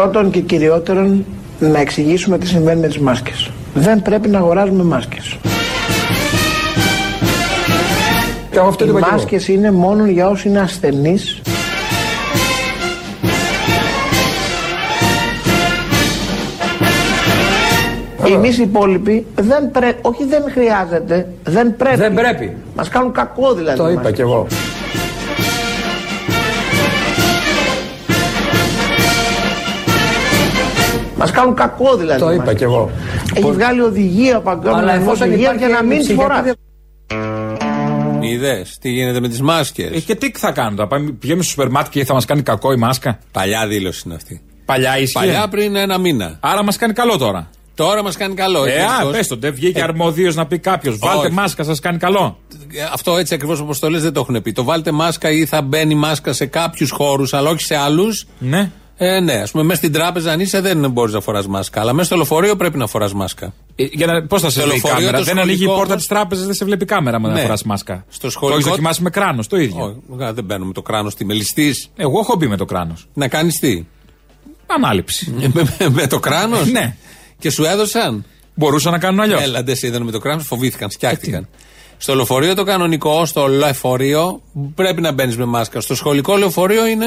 Πρώτον και κυριότερον να εξηγήσουμε τι συμβαίνει με τις μάσκες. Δεν πρέπει να αγοράζουμε μάσκες. Και αυτό Οι το είπα και εγώ. μάσκες είναι μόνο για όσοι είναι ασθενείς Εμείς οι υπόλοιποι δεν πρέπει, όχι δεν χρειάζεται, δεν πρέπει. Δεν πρέπει. Μας κάνουν κακό δηλαδή. Το οι είπα μάσκες. και εγώ. Μας κάνουν κακό δηλαδή. Το οι είπα μάσκες. και εγώ. Έχει βγάλει οδηγία παγκόσμια Αλλά εφόσον οδηγία υπάρχει για να μην έλλειψη, τη φοράς. γιατί Είδες τι γίνεται με τις μάσκες; Ε, και τι θα κάνουμε, θα πάμε, πηγαίνουμε στο σούπερ μάρκετ και θα μας κάνει κακό η μάσκα; Παλιά δήλωση είναι αυτή. Παλιά ίσχυε. Παλιά πριν ένα μήνα. Άρα μας κάνει καλό τώρα. Τώρα μας κάνει καλό. Ε, έτσι, α, δυστυχώς. πες το, δεν βγήκε Ε, αρμοδίω να πει κάποιος. Βάλτε όχι. μάσκα, σας κάνει καλό. Ε, Αυτό έτσι ακριβώς όπω το λε δεν το έχουν πει. Το βάλτε μάσκα ή θα μπαίνει μάσκα σε κάποιους χώρους, αλλά όχι σε άλλους. Ναι. Ε, ναι, ας πούμε, μέσα στην τράπεζα αν είσαι δεν μπορείς να φοράς μάσκα. Αλλά μέσα στο λεωφορείο πρέπει να φοράς μάσκα. Ε, για να, πώς θα σε Στο βλέπει η λεωφορείο κάμερα; το Δεν ανοίγει η σχολικό πόρτα όμως- της τράπεζας, δεν σε βλέπει η κάμερα με να Ναι. φοράς μάσκα. Στο Το έχει σχολικό- δοκιμάσει με κράνος, το ίδιο. Όχι, α, δεν μπαίνουμε το κράνος στη μελιστής. Εγώ έχω μπει με το κράνος. Να κάνεις τι; Ανάληψη. Ε, με, με- με το κράνος; Ναι. Και σου έδωσαν; Μπορούσα να κάνω αλλιώς. Έλα, δεν σε είδαν με το κράνος, φοβήθηκαν, σκιάχτηκαν. Στο λεωφορείο το κανονικό, στο λεωφορείο πρέπει να μπαίνεις με μάσκα. Στο σχολικό λεωφορείο είναι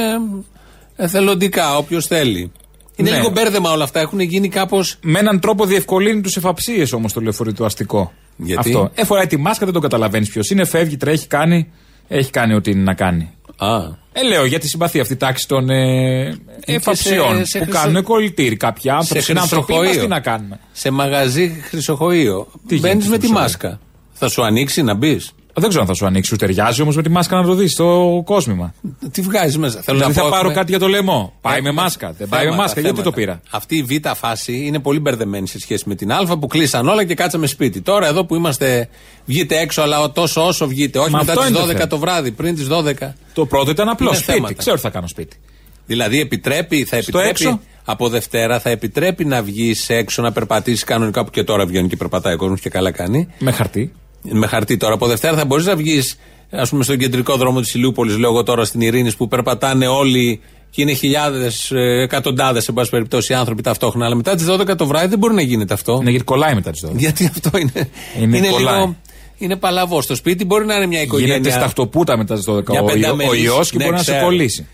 εθελοντικά, όποιος θέλει. Είναι Ναι. λίγο μπέρδεμα όλα αυτά. Έχουν γίνει κάπω. Με έναν τρόπο διευκολύνει τους εφαψίες όμως το λεωφορείο του αστικό. Γιατί; Αυτό. Ε, φοράει τη μάσκα, δεν το καταλαβαίνεις ποιος είναι, φεύγει, τρέχει, κάνει. Έχει κάνει ό,τι είναι να κάνει. Α, Ε, λέω για τη συμπαθία αυτή τάξη των ε, εφαψιών σε- σε που χρυσο- κάνουν κολλητήρι. Κάποιοι άνθρωποι, σε είναι άνθρωποι μας, τι χρυσοχοείο. να κάνουμε. σε μαγαζί χρυσοχοείο. Τι Μπαίνεις γίνεται με στο τη χρυσοχοείο; μάσκα. Θα σου ανοίξει να μπεις; Δεν ξέρω αν θα σου ανοίξει, σου ταιριάζει όμως με τη μάσκα να το δεις στο κόσμημα. Τι βγάζεις μέσα. Θέλω Δηλαδή να θα πω, πάρω έχουμε- κάτι για το λαιμό. Πάει με Έχουμε μάσκα. Δεν πάει με θέματα, μάσκα. Γιατί το θέματα. πήρα; Αυτή η β' φάση είναι πολύ μπερδεμένη σε σχέση με την Α που κλείσαν όλα και κάτσαμε σπίτι. Τώρα εδώ που είμαστε, βγείτε έξω, αλλά τόσο όσο βγείτε. Όχι Μα μετά αυτό τις είναι το 12 θέμα. το βράδυ, πριν τις 12. Το πρώτο ήταν απλό. Είναι Σπίτι. θέματα. Ξέρω τι θα κάνω σπίτι. Δηλαδή επιτρέπει, θα Στο επιτρέπει έξω; από Δευτέρα θα επιτρέπει να βγεις έξω να περπατήσεις κανονικά που και τώρα βγαίνει και περπατάει ο κόσμος και καλά κάνει. Με χαρτί. Με χαρτί τώρα. Από Δευτέρα θα μπορείς να βγεις, ας πούμε, στον κεντρικό δρόμο της Ηλιούπολης, λέω εγώ τώρα στην Ειρήνης, που περπατάνε όλοι και είναι χιλιάδες, εκατοντάδες, εν πάση περιπτώσει, άνθρωποι ταυτόχρονα. Αλλά μετά τις 12 το βράδυ δεν μπορεί να γίνεται αυτό. Ναι, γιατί κολλάει μετά τις 12. Γιατί αυτό είναι. Είναι κολλάει. λίγο. Είναι παλαβό. Στο σπίτι μπορεί να είναι μια οικογένεια. Γίνεται σταχτοπούτα μετά τις 12 Μια ο, ιό- πενταμελής. ο ιός και Ναι, μπορεί να σε ξέρω. κολλήσει.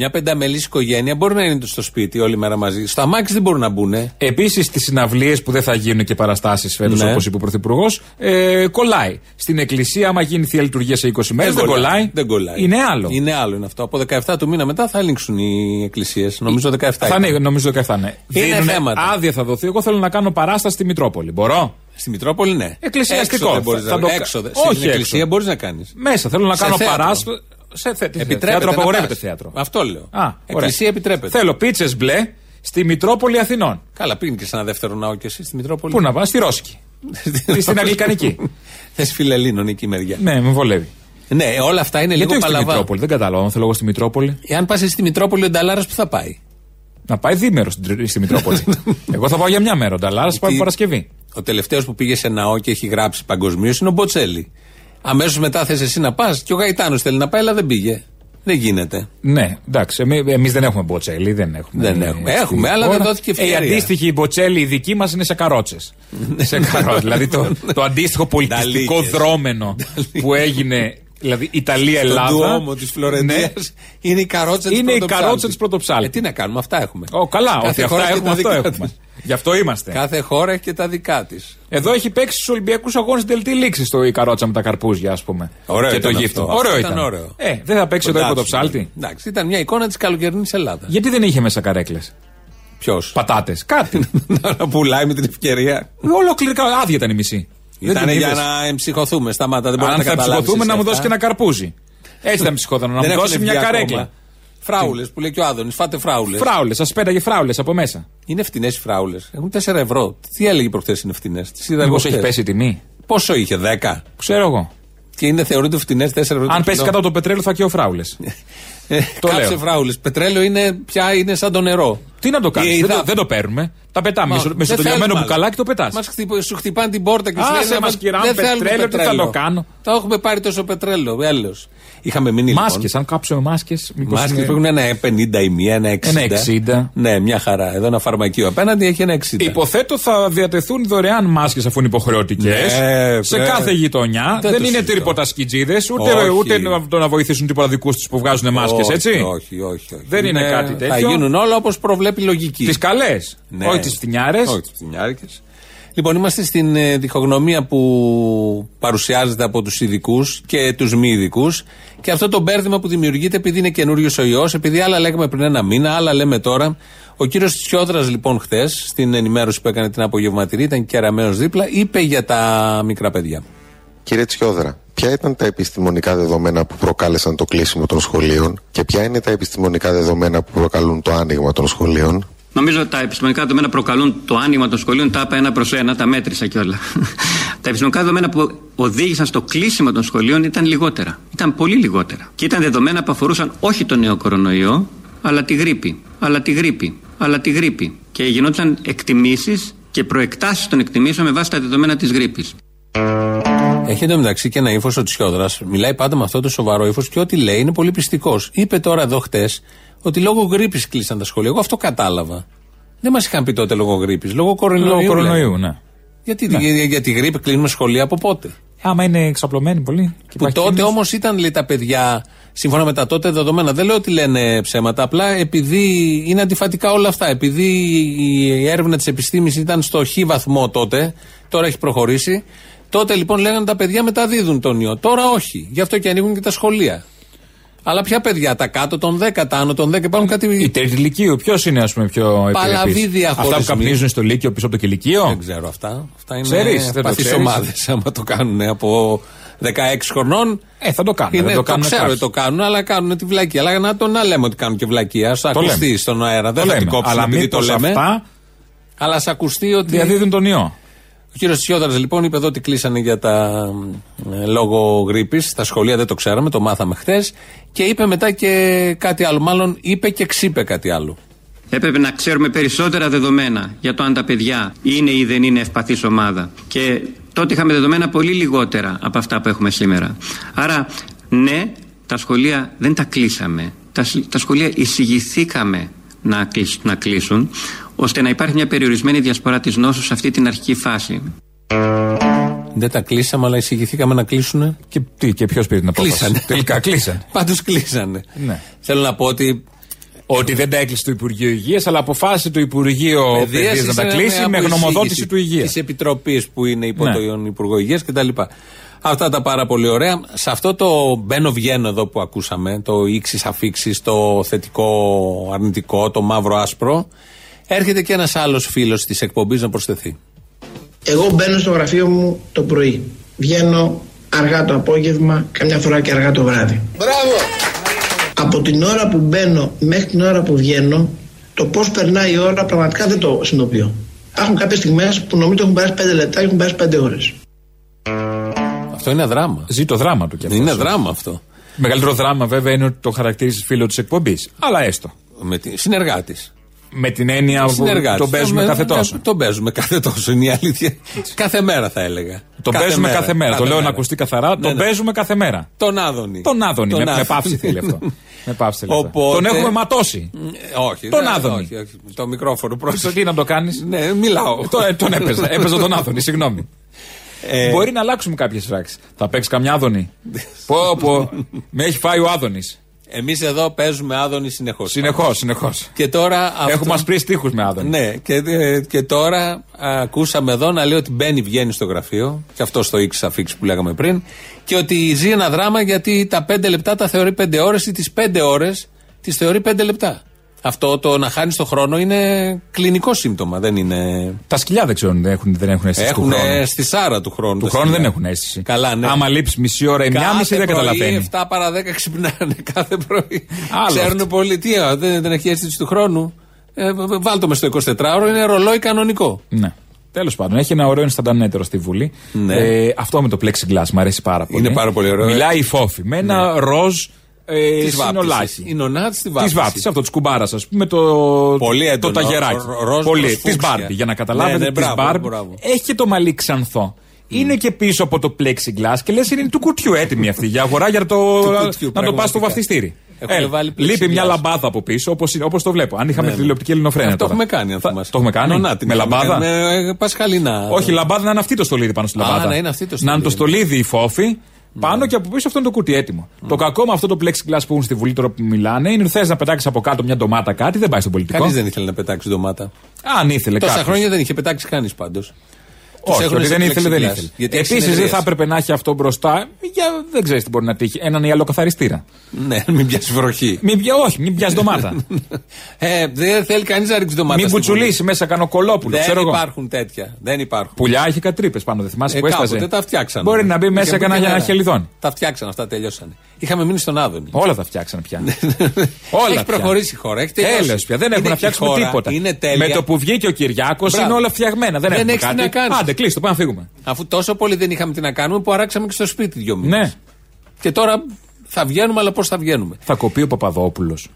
Μια πενταμελής οικογένεια μπορεί να είναι στο σπίτι όλη μέρα μαζί. Στα μάξι δεν μπορούν να μπουν. Επίσης στι συναυλίες που δεν θα γίνουν και παραστάσεις φέτος, Ναι. όπως είπε ο Πρωθυπουργός, ε, κολλάει. Στην εκκλησία, άμα γίνει θεία λειτουργία σε 20 μέρες, δεν, κολλάει. Δεν κολλάει. Είναι άλλο. Είναι άλλο είναι αυτό. Από 17 του μήνα μετά θα ανοίξουν οι εκκλησίες. Νομίζω 17. Θα ήταν. είναι, νομίζω 17 ναι. Είναι Δίνουνε, θέματα. Άδεια θα δοθεί. Εγώ θέλω να κάνω παράσταση στη Μητρόπολη. Μπορώ; Στη Μητρόπολη ναι. Εκκλησιαστικό. Έξω δεν μπορείς Θα να το κα- Έξω. δεν- Όχι Στην εκκλησία έξω. μπορείς να κάνεις. Μέσα θέλω να Σε κάνω θέατρο. παράσταση. Σε θε... τι Επιτρέπεται. θέατρο να απαγορεύεται πας. θέατρο. Αυτό λέω. Α, ωραία. Εκκλησία επιτρέπεται. Θέλω πίτσες μπλε στη Μητρόπολη Αθηνών. Καλά, πήγαινε και σε ένα δεύτερο ναό και εσύ στη Μητρόπολη. Πού να πάω, στη Ρώσικη. στην Αγγλικανική. Θες φιλελλήνων εκεί μεριά. ναι, με βολεύει. Ναι, όλα αυτά είναι Γιατί λίγο όχι στη παλαβά. Μητρόπολη, δεν κατάλαβα. Αν θέλω εγώ στη Μητρόπολη. Εάν πας στη Μητρόπολη, ο Νταλάρας που θα πάει; Να πάει δίμερο στην- στη Μητρόπολη. εγώ θα πάω για μια μέρα. Ο Νταλάρας πάει Τι- Παρασκευή. Ο τελευταίος που πήγε σε ναό και έχει γράψει παγκοσμίως είναι ο Μποτσέλη. Αμέσως μετά θες εσύ να πας και ο Γαϊτάνος θέλει να πάει, αλλά δεν πήγε. Δεν γίνεται. Ναι, εντάξει. Εμεί δεν έχουμε μποτσέλη. Δεν έχουμε. Δεν έχουμε. στη Έχουμε, αλλά χώρα. δεν δόθηκε Ε, ευκαιρία. η αντίστοιχη μποτσέλη, η δική μας είναι σε καρότσες. σε καρότσε. δηλαδή το, το αντίστοιχο πολιτιστικό Νταλίκες. δρόμενο που έγινε. Δηλαδή Ιταλία-Ελλάδα. Στον Ντουόμο της Φλωρεντίας Ναι. είναι η καρότσα της Είναι η καρότσα της πρωτοψάλτης. Ε, τι να κάνουμε, αυτά έχουμε. Ω, καλά, Κάθε ότι χώρα αυτά έχει έχουμε, τα αυτό δικά έχουμε. της. Γι' αυτό είμαστε. Κάθε χώρα έχει και τα δικά της. Εδώ έχει παίξει στους Ολυμπιακούς Αγώνες τελτή λήξης στο η καρότσα με τα καρπούζια, ας πούμε. Ωραίο και ήταν το γύφτο. αυτό. Ωραίο Αυτό ήταν. ήταν ωραίο. Ε, δεν θα παίξει εδώ η Κοντά πρωτοψάλτη. σου. Εντάξει, ήταν μια εικόνα της καλοκαιρινής Ελλάδας. Γιατί δεν είχε μέσα καρέκλες; Ποιος; Πατάτες. Κάτι. να πουλάει με την ευκαιρία. Ολόκληρα άδεια ήταν η μισή. Δεν Ήταν την για είδες. να εμψυχωθούμε. Σταμάτα, δεν μπορεί Αν να θα καταλάβεις ψυχοθούμε εσύ να μου αυτά. δώσει και ένα καρπούζι. Έτσι θα ψυχόταν, να Δεν μου έχουν δώσει μια βγει καρέκλα. ακόμα. Φράουλες που λέει και ο Άδωνης. Φάτε φράουλες. Φράουλες, σας πέταγε φράουλες από μέσα. Είναι φτηνές οι φράουλες. Έχουν 4 ευρώ. Τι έλεγε προχθές είναι φτηνές; Τι είδα εγώ Μήπως έχει χθες; πέσει η τιμή; Πόσο είχε, 10. Ξέρω εγώ. Και είναι θεωρείται φτηνές 4 ευρώ. το Αν πέσει κιλό. κάτω το πετρέλαιο θα και ο φράουλες. Ε, Το Κάψε λέω. φράουλε. Πετρέλαιο είναι πια είναι σαν το νερό. Τι να το κάνεις, Ε, δεν, θα- το- δεν το παίρνουμε. Τα πετάμε. Μα, Με στο- Με δεν στο τελειωμένο θέλουμε μπουκαλάκι το πετάς. Μας χτυπ- σου χτυπάνε την πόρτα και σου Άσε λένε μας, «Μα κυρά μου, δεν θέλουμε πετρέλαιο, τι θα το κάνω». Το έχουμε πάρει τόσο πετρέλαιο, έλεος. Είχαμε μείνει Μάσκες, λοιπόν. αν κάψουμε μάσκες. Μάσκες που έχουν ένα 50 η μία, ένα 60. Ένα 60. Ναι, μια χαρά. Εδώ ένα φαρμακείο απέναντι έχει ένα 60. Υποθέτω θα διατεθούν δωρεάν μάσκες αφού είναι υποχρεωτικές. Ναι, σε ναι. κάθε γειτονιά. Δεν Δεν, το είναι συζητώ. τρίποτα σκιτζίδες, ούτε, Όχι. ούτε να, το να βοηθήσουν τίποτα δικούς τους που βγάζουν μάσκες, όχι, έτσι. Όχι, όχι, όχι. Δεν είναι κάτι Θα τέτοιο. γίνουν όλα όπως προβλέπει η λογική. Τις καλές. Ναι. Όχι τις φτηνιάρες. Όχι τις φτηνιάρικες. Λοιπόν, είμαστε στην ε, διχογνωμία που παρουσιάζεται από τους ειδικούς και τους μη ειδικούς και αυτό το μπέρδεμα που δημιουργείται επειδή είναι καινούριος ο ιός, επειδή άλλα λέγαμε πριν ένα μήνα, άλλα λέμε τώρα. Ο κύριος Τσιόδρα, λοιπόν, χθες, στην ενημέρωση που έκανε την απογευματινή, ήταν κεραμένο δίπλα, είπε για τα μικρά παιδιά. Κύριε Τσιόδρα, ποια ήταν τα επιστημονικά δεδομένα που προκάλεσαν το κλείσιμο των σχολείων και ποια είναι τα επιστημονικά δεδομένα που προκαλούν το άνοιγμα των σχολείων; Νομίζω ότι τα επιστημονικά δεδομένα προκαλούν το άνοιγμα των σχολείων, τα είπα ένα προς ένα, τα μέτρησα κιόλα. τα επιστημονικά δεδομένα που οδήγησαν στο κλείσιμο των σχολείων ήταν λιγότερα. Ήταν πολύ λιγότερα. Και ήταν δεδομένα που αφορούσαν όχι τον νέο κορονοϊό, αλλά τη γρήπη. Αλλά τη γρήπη. Αλλά τη γρήπη. Και γινόταν εκτιμήσεις και προεκτάσεις των εκτιμήσεων με βάση τα δεδομένα της γρήπης. Έχει εντωμεταξύ και ένα ύφος ο Τσιόδρας. Μιλάει πάντα με αυτό το σοβαρό ύφος και ό,τι λέει είναι πολύ πιστικός. Είπε τώρα εδώ χτες ότι λόγω γρήπης κλείσαν τα σχολεία. Εγώ αυτό κατάλαβα. Δεν μας είχαν πει τότε λόγω γρήπης, λόγω κορονοϊού. Λόγω κορονοϊού, λέγανε. ναι. Γιατί για, για τη γρήπη κλείνουμε σχολεία από πότε; Άμα είναι εξαπλωμένοι πολύ. και Που υπάρχει τότε κίνδυνος. όμως ήταν λέει, τα παιδιά, σύμφωνα με τα τότε δεδομένα, δεν λέω ότι λένε ψέματα. Απλά επειδή είναι αντιφατικά όλα αυτά. Επειδή η έρευνα της επιστήμης ήταν στο χ βαθμό τότε, τώρα έχει προχωρήσει. Τότε λοιπόν λέγανε τα παιδιά μεταδίδουν τον ιό. Τώρα όχι. Γι' αυτό και ανοίγουν και τα σχολεία. Αλλά ποια παιδιά, τα κάτω των 10, τα άνω των 10, υπάρχουν κάτι. Η τρίτη λυκείου, ποιος είναι ας πούμε πιο Παλαβή επιρρεπής; διαχωρισμοί. Αυτά που καπνίζουν στο Λύκειο πίσω από το κηλικείο; Δεν ξέρω αυτά. Αυτά είναι Ξέρεις, δεν το παθείς ξέρεις. ομάδες άμα το κάνουν από 16 χρονών. Ε, θα το κάνουν. Είναι, δεν το, το, κάνουν ξέρω κάποιοι. ότι το κάνουν, αλλά κάνουν τη βλακία. Αλλά να το να λέμε ότι κάνουν και βλακία. Α ακουστεί λέμε. στον αέρα. Δεν Το θα την λέμε. κόψουμε Αλλά επειδή το μήπως λέμε. αυτά Αλλά ας ακουστεί ότι. διαδίδουν τον ιό. Ο κύριος Τσιόδρα λοιπόν είπε εδώ ότι κλείσανε για τα ε, λόγω γρήπης. Στα σχολεία δεν το ξέραμε, το μάθαμε χθες. Και είπε μετά και κάτι άλλο. Μάλλον είπε και ξύπε κάτι άλλο. Έπρεπε να ξέρουμε περισσότερα δεδομένα για το αν τα παιδιά είναι ή δεν είναι ευπαθής ομάδα. Και τότε είχαμε δεδομένα πολύ λιγότερα από αυτά που έχουμε σήμερα. Άρα, ναι, τα σχολεία δεν τα κλείσαμε. Τα, σ- τα σχολεία εισηγηθήκαμε να, κλείσ- να κλείσουν, ώστε να υπάρχει μια περιορισμένη διασπορά της νόσου σε αυτή την αρχική φάση. Δεν τα κλείσαμε, αλλά εισηγηθήκαμε να κλείσουν. Και, τι, και ποιος πήρε την απόφαση; Κλείσανε. Τελικά κλείσανε. Πάντως κλείσανε. Ναι. Θέλω να πω ότι Ότι δεν τα έκλεισε το Υπουργείο Υγείας, αλλά αποφάσισε το Υπουργείο Παιδείας να τα κλείσει με γνωμοδότηση του Υγείας. Της επιτροπής που είναι υπό Ναι. τον Υπουργό Υγείας κτλ. Αυτά τα πάρα πολύ ωραία. Σε αυτό το μπαίνω βγαίνω εδώ που ακούσαμε, το ήξη αφήξει, το θετικό αρνητικό, το μαύρο άσπρο, έρχεται και ένας άλλος φίλος της εκπομπής να προσθεθεί. Εγώ μπαίνω στο γραφείο μου το πρωί. Βγαίνω αργά το απόγευμα, καμιά φορά και αργά το βράδυ. Μπράβο! Από την ώρα που μπαίνω μέχρι την ώρα που βγαίνω, το πώς περνάει η ώρα πραγματικά δεν το συνειδητοποιώ. Υπάρχουν κάποιες στιγμές που νομίζω ότι έχουν περάσει 5 λεπτά και έχουν περάσει 5 ώρες. Αυτό είναι δράμα. Ζει το δράμα του κι αυτός. Είναι δράμα αυτό. Μεγαλύτερο δράμα βέβαια είναι ότι το χαρακτήρισε φίλο της εκπομπής. Αλλά έστω. Με τη... Συνεργάτης. Με την έννοια που Συνεργάτης. τον παίζουμε Ε, κάθε ε, τόσο. Τον παίζουμε κάθε τόσο, είναι η αλήθεια. κάθε μέρα θα έλεγα. Τον Κάθε παίζουμε κάθε μέρα. Το λέω μέρα. να ακουστεί καθαρά. Ναι, Τον ναι. παίζουμε κάθε μέρα. Τον Άδωνη. Τον Άδωνη. Με, με Άδωνη. πάυση θέλει αυτό. με πάυση θέλει αυτό. Οπότε- Τον έχουμε ματώσει. Ε, όχι. Τον δεν- Άδωνη. όχι, όχι. Το μικρόφωνο Στο πρόσεχε. τι να το κάνεις. ναι, μιλάω. τον, τον έπαιζα. Έπαιζα τον Άδωνη, συγγνώμη. Ε, Μπορεί να αλλάξουμε κάποιες φράξεις. Θα παίξει καμιά Άδωνη. πω, πω. Με έχει φάει ο Άδωνης. Εμείς εδώ παίζουμε Άδωνη συνεχώς. Συνεχώς, συνεχώς. Και τώρα. αυτό- Έχουμε ασπρίσει τείχου με Άδωνη. Ναι, και, ε, και τώρα α, ακούσαμε εδώ να λέει ότι μπαίνει, βγαίνει στο γραφείο, και αυτό στο X αφήξη που λέγαμε πριν, και ότι ζει ένα δράμα γιατί τα πέντε λεπτά τα θεωρεί πέντε ώρες ή τις πέντε ώρες τις θεωρεί πέντε λεπτά. Αυτό το να χάνεις το χρόνο είναι κλινικό σύμπτωμα, δεν είναι. Τα σκυλιά δεν ξέρουν, δεν έχουν, δεν έχουν αίσθηση Έχουν του χρόνου. στη σάρα του χρόνου. Του τα χρόνου δεν σκυλιά. έχουν αίσθηση. Καλά, ναι. Άμα λείψεις μισή ώρα ή μια μισή δεν καταλαβαίνεις. 7 παρα 10 ξυπνάνε κάθε πρωί. Άλλος Ξέρουν αυτό. πολύ. Τι, α, δεν, δεν έχει αίσθηση του χρόνου. Ε, β- β- βάλ το μες στο 24ωρο, είναι ρολόι κανονικό. Ναι. Τέλος πάντων, έχει ένα ωραίο инσταντανέτερο στη Βουλή. Ναι. Ε, αυτό με το plexiglass μου αρέσει πάρα πολύ. Είναι πάρα πολύ ωραίο. Μιλάει η Φόφη με ένα ροζ ε, συνολάκι. Η νονά της βάφτιση. Της βάφτιση, αυτό της κουμπάρας, ας πούμε, το, Πολύ έντονο, το ταγεράκι. ρο- ροζ προς Της φούξια. Μπάρμπι, για να καταλάβετε. Ναι, ναι, της μπράβο, Barbie. μπράβο. Έχει και το μαλλί ξανθό. Είναι και πίσω από το plexiglass και λες είναι του κουτιού έτοιμη αυτή για αγορά για το, Του κουτιού, να το πας στο πραγματικά. βαφτιστήρι. Έχουν Έλα, βάλει λείπει plexiglass. μια λαμπάδα από πίσω όπως το βλέπω. Αν είχαμε Ναι, ναι. τηλεοπτική ελληνοφρένεια. Αυτό τώρα. έχουμε κάνει, αν Θα- θυμάσαι. Το έχουμε κάνει; Νονά την με είχαμε λαμπάδα; κάνει, Με ε, πασχαλίνα. Όχι, λαμπάδα να είναι αυτή το στολίδι πάνω στη Α, λαμπάδα. να είναι αυτή το Να είναι το στολίδι. στολίδι η φόφη. Πάνω και από πίσω αυτό είναι το κουτί έτοιμο. Το κακό με αυτό το plexiglass που έχουν στη Βουλή τώρα που μιλάνε είναι ότι θες να πετάξεις από κάτω μια ντομάτα κάτι, δεν πάει στον πολιτικό. Κανείς δεν ήθελε να πετάξει ντομάτα. Αν ήθελε Τόσα κάποιος. χρόνια δεν είχε πετάξει κανείς πάντως. Όχι, ότι δεν ήθελε, δεν ήθελε. Επίσης δεν θα έπρεπε να έχει αυτό μπροστά. Για, δεν ξέρεις τι μπορεί να τύχει. Έναν ιαλοκαθαριστήρα. Ναι, μην πιάσεις βροχή. Μην πια, όχι, μην πιάσει ντομάτα. Ε, δεν θέλει κανείς να ρίξει ντομάτα. μην στην μπουτσουλήσει μέσα κανένα κολόπουλο. Βουλή. Ξέρω Δεν εγώ. υπάρχουν τέτοια. Δεν υπάρχουν. Πουλιά είχε κατρύπες πάνω, δεν θυμάσαι Ε, που έσταζε. κάποτε τα φτιάξαν. Μπορεί να μπει μέσα Είχε μπει κανένα και για ένα νερά. χελιδόνι. Τα φτιάξαν αυτά, τελειώσανε. Είχαμε μείνει στον Άδωνη. Όλα τα φτιάξαν πια. Όλα Έχει πια. προχωρήσει η χώρα. Έχει τελειώσει. Τέλος πια. Δεν Είναι- έχουν να η φτιάξουμε χώρα τίποτα. Είναι τέλεια. Με το που βγήκε ο Κυριάκος Μπράβο. είναι όλα φτιαγμένα. Δεν, Δεν έχουμε έχεις τι κάτι. Να κάνεις. Άντε, κλείστο, πάμε να φύγουμε. Αφού τόσο πολύ δεν είχαμε τι να κάνουμε που αράξαμε και στο σπίτι δυο μήνες. Ναι. Και τώρα θα βγαίνουμε, αλλά πώς θα βγαίνουμε; Θα κοπεί ο Παπαδόπουλος.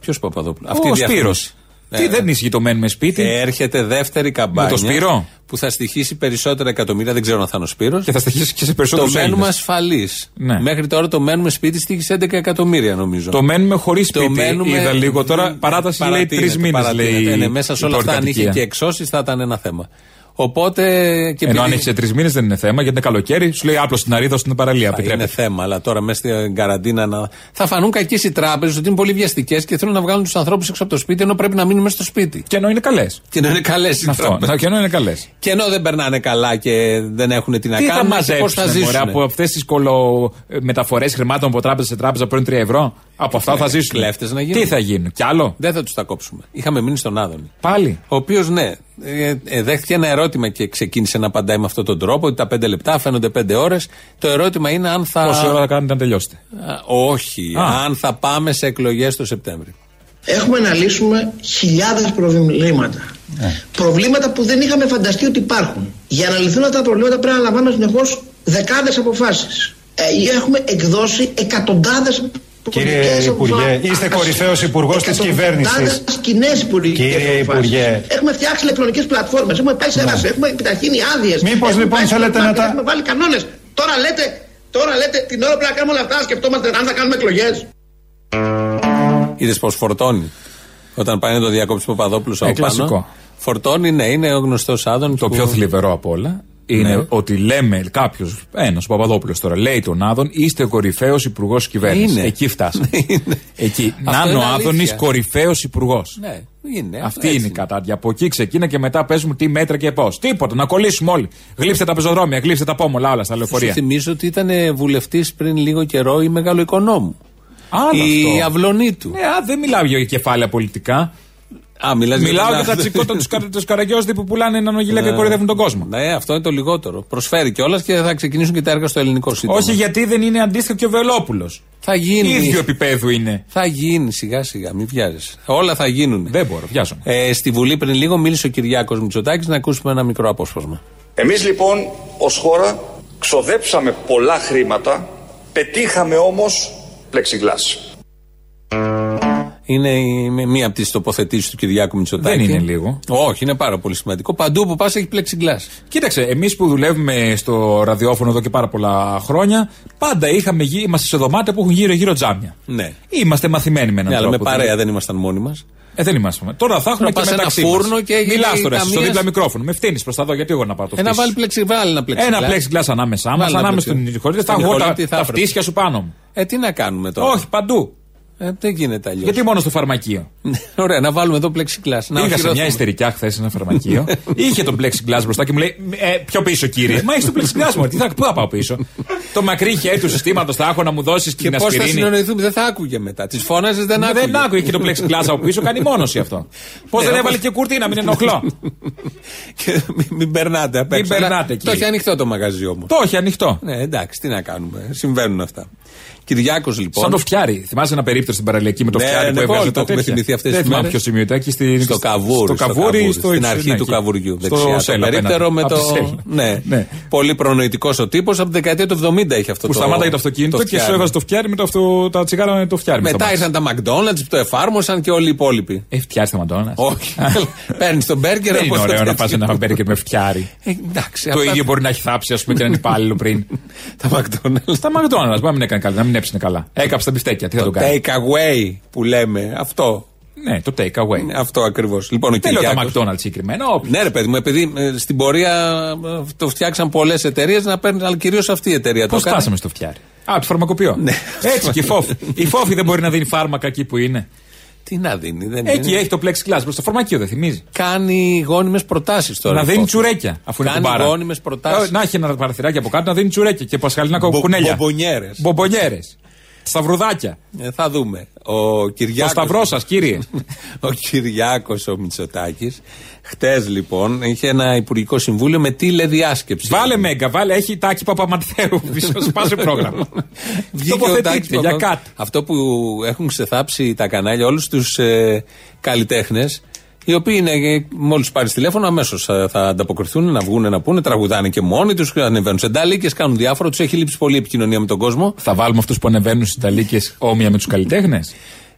Ποιος Παπαδόπουλος; Ο η Σπύρος. διαφήμιση. Τι Ε, δεν ισχύει το μένουμε σπίτι. Έρχεται δεύτερη καμπάνια. Με το Σπύρο; Που θα στοιχήσει περισσότερα εκατομμύρια. Δεν ξέρω αν θα είναι ο Σπύρος. Και θα στοιχήσει και σε Το περισσότερου μένουμε Έλληνες. ασφαλή. Ναι. Μέχρι τώρα το μένουμε σπίτι στήχησε 11 εκατομμύρια νομίζω. Το μένουμε χωρίς Το σπίτι. μένουμε- Είδα λίγο τώρα. Παράταση λέει τρεις παρατείνεται, μήνες. παρατείνεται. Λέει Ναι, μέσα σε η όλα αυτά, αν πολυκατοικία. είχε και εξώσεις, θα ήταν ένα θέμα. Οπότε. Και Ενώ αν επειδή- έχεις σε τρεις μήνες δεν είναι θέμα, γιατί είναι καλοκαίρι, σου λέει άπλο στην αρίδα στην παραλία. Θα είναι Επιτρέπεται. θέμα, αλλά τώρα μέσα στην καραντίνα να... θα φανούν κακέ οι τράπεζες ότι είναι πολύ βιαστικές και θέλουν να βγάλουν τους ανθρώπους έξω από το σπίτι ενώ πρέπει να μείνουν μέσα στο σπίτι. Και ενώ είναι καλές. Και να είναι καλές οι Αυτό. τράπεζες. Και ενώ είναι καλές. Και ενώ δεν περνάνε καλά και δεν έχουν τι να Τι θα κάνουν, πώς θα μαζέψουν ζήσουν. μωρέ, από αυτές τις κολομεταφορέ χρημάτων από τράπεζα σε τράπεζα που είναι 3 ευρώ. Από αυτά θα ζήσουν. κλέφτες να γίνουν. Τι θα γίνουν, κι άλλο; Δεν θα τους τα κόψουμε. Είχαμε μείνει στον Άδωνη. Πάλι. Ο οποίος, ναι, ε, ε, δέχτηκε ένα ερώτημα και ξεκίνησε να απαντάει με αυτόν τον τρόπο, ότι τα πέντε λεπτά φαίνονται πέντε ώρες. Το ερώτημα είναι αν θα. Πόση ώρα θα κάνετε να τελειώσετε; Α, όχι. Α. Αν θα πάμε σε εκλογές το Σεπτέμβριο. Έχουμε να λύσουμε χιλιάδες προβλήματα. Προβλήματα που δεν είχαμε φανταστεί ότι υπάρχουν. Για να λυθούν αυτά τα προβλήματα πρέπει να λαμβάνουμε συνεχώς δεκάδες αποφάσεις. Ε, έχουμε εκδώσει εκατοντάδες Κύριε πολιτικές Υπουργέ, αποφάσεις. είστε κορυφαίος υπουργός της κυβέρνησης. Εκατοντάδες κοινές υπουργικές Κύριε αποφάσεις. Υπουργέ. Έχουμε φτιάξει ηλεκτρονικές πλατφόρμες, έχουμε πάει σε έραση, έχουμε επιταχύνει άδειες. Μήπως, λοιπόν, θέλετε να τα- Έχουμε βάλει κανόνες. Τώρα λέτε, τώρα λέτε την ώρα που πρέπει να κάνουμε όλα αυτά, σκεφτόμαστε αν θα κάνουμε εκλογές. Είδες πώ φορτώνει. Όταν πάει να το διακόψει Παπαδόπουλος από Ε, κλασικό. πάνω. Φορτώνει, ναι, είναι ο γνωστός Άδων. Το που- πιο θλιβερό απ' όλα είναι Ναι. ότι λέμε κάποιος, ένας, ο Παπαδόπουλος τώρα, λέει τον Άδων, είστε ο κορυφαίος υπουργός τη κυβέρνησης. Είναι. Εκεί φτάσαμε. Είναι. Εκεί. Αυτό Να είναι ο είναι Άδωνη αλήθεια. κορυφαίος υπουργός. Ναι, είναι. Αυτή έτσι είναι η κατάδια. Από εκεί ξεκίνα και μετά παίζουμε τι μέτρα και πώς. Τίποτα, να κολλήσουμε όλοι. Γλύψτε τα πεζοδρόμια, γλύψτε τα πόμολα, όλα στα Σου λεωφορεία. θυμίζω ότι ήταν βουλευτής πριν λίγο καιρό η μεγάλο οικονόμου. Άλλο η αυτό. αυλωνή του. Ναι, α, δεν μιλάω για κεφάλαια πολιτικά. Α, μιλάς Μιλάω τον για τα Άδωνη. τσικότα τους καραγκιόζη που πουλάνε νανογυλαία και κορυδεύουν τον κόσμο. Ναι, αυτό είναι το λιγότερο. Προσφέρει κιόλας και θα ξεκινήσουν και τα έργα στο ελληνικό σύντομα. Όχι γιατί δεν είναι αντίστοιχο και ο Βελόπουλος. Θα γίνει. ίδιο επίπεδου είναι. Θα γίνει σιγά σιγά, μην βιάζεσαι. Όλα θα γίνουν. Δεν μπορώ, βιάζομαι. Ε, στη Βουλή πριν λίγο μίλησε ο Κυριάκος Μητσοτάκης να ακούσουμε ένα μικρό απόσπασμα. Εμείς λοιπόν ως χώρα ξοδέψαμε πολλά χρήματα, πετύχαμε όμως πλεξιγλάς. Είναι η- με μία από τις τοποθετήσεις του Κυριάκου Μητσοτάκη. Δεν είναι λίγο. Όχι, είναι πάρα πολύ σημαντικό. Παντού που πας έχει πλεξιγκλά. Κοίταξε, εμείς που δουλεύουμε στο ραδιόφωνο εδώ και πάρα πολλά χρόνια, πάντα είχαμε, γι- είμαστε σε δωμάτια που έχουν γύρω-γύρω τζάμια. Ναι. Είμαστε μαθημένοι με έναν Ναι, αλλά με τρόπο. παρέα δεν ήμασταν μόνοι μας. Ε, δεν είμαστε. Τώρα θα έχουμε Τώρα πας και σε ένα μεταξύ φούρνο μας. και έχει Μιλάς τώρα εσύ, στο καμίας- δίπλα μικρόφωνο. Με φτύνεις προς τα δω, γιατί εγώ να πάρω το Ένα φτύσι. βάλει πλεξιγκλά, ένα πλεξιγκλά. Ένα plexiglass ανάμεσά μας, Βάλει ένα ανάμεσα plexiglass. στον χωρίς. Θα Στον έχω τα, Ιχολήπτη θα τα έπρεπε. φτύσια σου πάνω μου. Ε, τι να κάνουμε τώρα; Όχι, παντού. Ε, δεν γίνεται αλλιώς. Γιατί μόνο στο φαρμακείο; Ωραία, να βάλουμε εδώ πλεξιγκλά. Να Είχα σε οχυρωθούμε. μια ιστερικιά χθες σε ένα φαρμακείο. Είχε τον plexiglass μπροστά και μου λέει ε, Πιο πίσω κύριε. Μα έχει το plexiglass μου. Τι θα, πού θα πάω πίσω; Το μακρύ χέρι του συστήματος θα έχω να μου δώσεις Και την πώς θα ασπιρίνη. συνεννοηθούμε, δεν θα άκουγε μετά. Τις φώναζες, δεν άκουγε. Δεν άκουγε και το plexiglass από πίσω, κάνει μόνος αυτό. Πώς Ναι, δεν όπως- έβαλε και κουρτίνα, μην ενοχλώ. Και μην- μην περνάτε απ' Μην έξω. περνάτε, Αλλά Το κύριε. έχει ανοιχτό το μαγαζί όμως. το έχει ανοιχτό. Ναι, εντάξει, τι να κάνουμε. Συμβαίνουν αυτά. Κυριάκος λοιπόν. Σαν το φτιάρι. Θυμάσαι ένα περίπτερο Νύχτα στην παραλιακή με το Ναι, φτιάρι ναι, που έβγαζε πολύ τα το έχουμε τέτοια; θυμηθεί αυτές Δεν τις θυμάμαι μέρες. ποιο σημείο ήταν. εκεί στη- Στο καβούρι. Στο καβούρι, στο στην Υψηλό, αρχή ναι, του εκεί. καβουριού. Στο Δεξιά. Το Σέλ περίπτερο απέναντι. με Από το. τη Σέλ. Ναι. Ναι. Πολύ προνοητικό ο τύπος. Από τη δεκαετία του 70 έχει αυτό Που το. σταμάταγε το αυτοκίνητο και φτιάρι. σου έβαζε το φτιάρι με το αυτό, τα τσιγάρα με το φτιάρι. με το Μετά μάξι. ήρθαν τα McDonald's που το εφάρμοσαν και όλοι οι υπόλοιποι. Έχει φτιάρι στα Μαντόνα. Όχι. Παίρνεις τον μπέργκερ Δεν είναι όπως το ωραίο να τέτοιο. πας ένα μπέργκερ με φτιάρι. Ε, Εντάξει. Το αυτά- ίδιο μπορεί να έχει θάψει, ας πούμε, και έναν υπάλληλο πριν. Τα McDonald's. Στα McDonald's, να μην έκανε καλά, να μην έψινε καλά. Έκαψε τα μπιφτέκια, τι θα το Το κάνει. take away που λέμε. Αυτό. Ναι, το take away. Αυτό ακριβώς. Λοιπόν, ο Δεν λέω τα Κυριάκος- McDonald's συγκεκριμένα. όποιο. Ναι, ρε παιδί μου, επειδή ε, στην πορεία ε, το φτιάξαν πολλές εταιρείες να παίρνει, αλλά κυρίως αυτή η εταιρεία Πώς το έκανε. φτάσαμε στο φτιάρι; Α, το φαρμακοποιό. Ναι. Έτσι και η φόφη. Η φόφη δεν μπορεί να δίνει φάρμακα εκεί που είναι. Τι να δίνει, δεν Εκεί είναι. έχει το plexiglass προ το φαρμακείο, δεν θυμίζει. Κάνει γόνιμες προτάσεις τώρα. να η δίνει Φόφη. τσουρέκια αφού είναι Κάνει κουμπάρα. γόνιμες προτάσεις. Ε, Να έχει ένα παραθυράκι από κάτω να δίνει τσουρέκια και πασχαλίνα κουνέλια. μπομπονιέρες. Μπομπονιέρες. Σταυρουδάκια. Ε, θα δούμε. Ο Το Κυριάκος. σταυρός σας, κύριε. ο Κυριάκος ο Μητσοτάκης. Χτες λοιπόν είχε ένα υπουργικό συμβούλιο με τηλεδιάσκεψη. Βάλε μέγκα, βάλε. Έχει τάκι Παπαμαντθέου πίσω. Σπάσε πρόγραμμα. Βγήκε ο Τοποθετείτε Τάκης για Παπα- κάτι. Αυτό που έχουν ξεθάψει τα κανάλια, όλους τους ε, καλλιτέχνες, οι οποίοι είναι, μόλις πάρεις τηλέφωνο, αμέσως θα, θα ανταποκριθούν, να βγουν να πούνε, τραγουδάνε και μόνοι τους, ανεβαίνουν σε ντάλικε, κάνουν διάφορα. Τους έχει λείψει πολύ επικοινωνία με τον κόσμο. Θα βάλουμε αυτούς που ανεβαίνουν στις Ιταλίκε όμοια με τους καλλιτέχνες;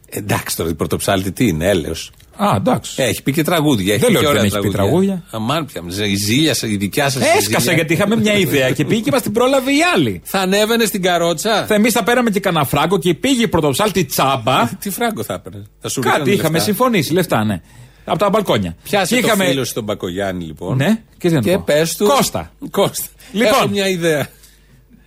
Εντάξει τώρα, η πρωτοψάλτη τι είναι, έλεος. Α, εντάξει. Έχει πει και τραγούδια. Δεν έχει λέω και ότι ωραία δεν έχει πει τραγούδια. Αμάν πια, η ζήλια, σας, η δικιά σας. Έσκασα γιατί είχαμε μια ιδέα και πήγε και μας την πρόλαβε η άλλη. Θα ανέβαινε στην καρότσα. Εμείς θα πέραμε και κανένα φράγκο και πήγε η πρωτοψάλτη τσάμπα. Τι φράγκο θα έπαιρνε; Θα σου Κάτι ρίχνανε είχαμε λεφτά. συμφωνήσει, λεφτά, ναι. Από τα μπαλκόνια. Πιάσε Και το είχαμε- φίλο στον Μπακογιάννη λοιπόν. Ναι, και τι να του Και πω. πες του. Κώστα. Κώστα. Λοιπόν. Έχω μια ιδέα.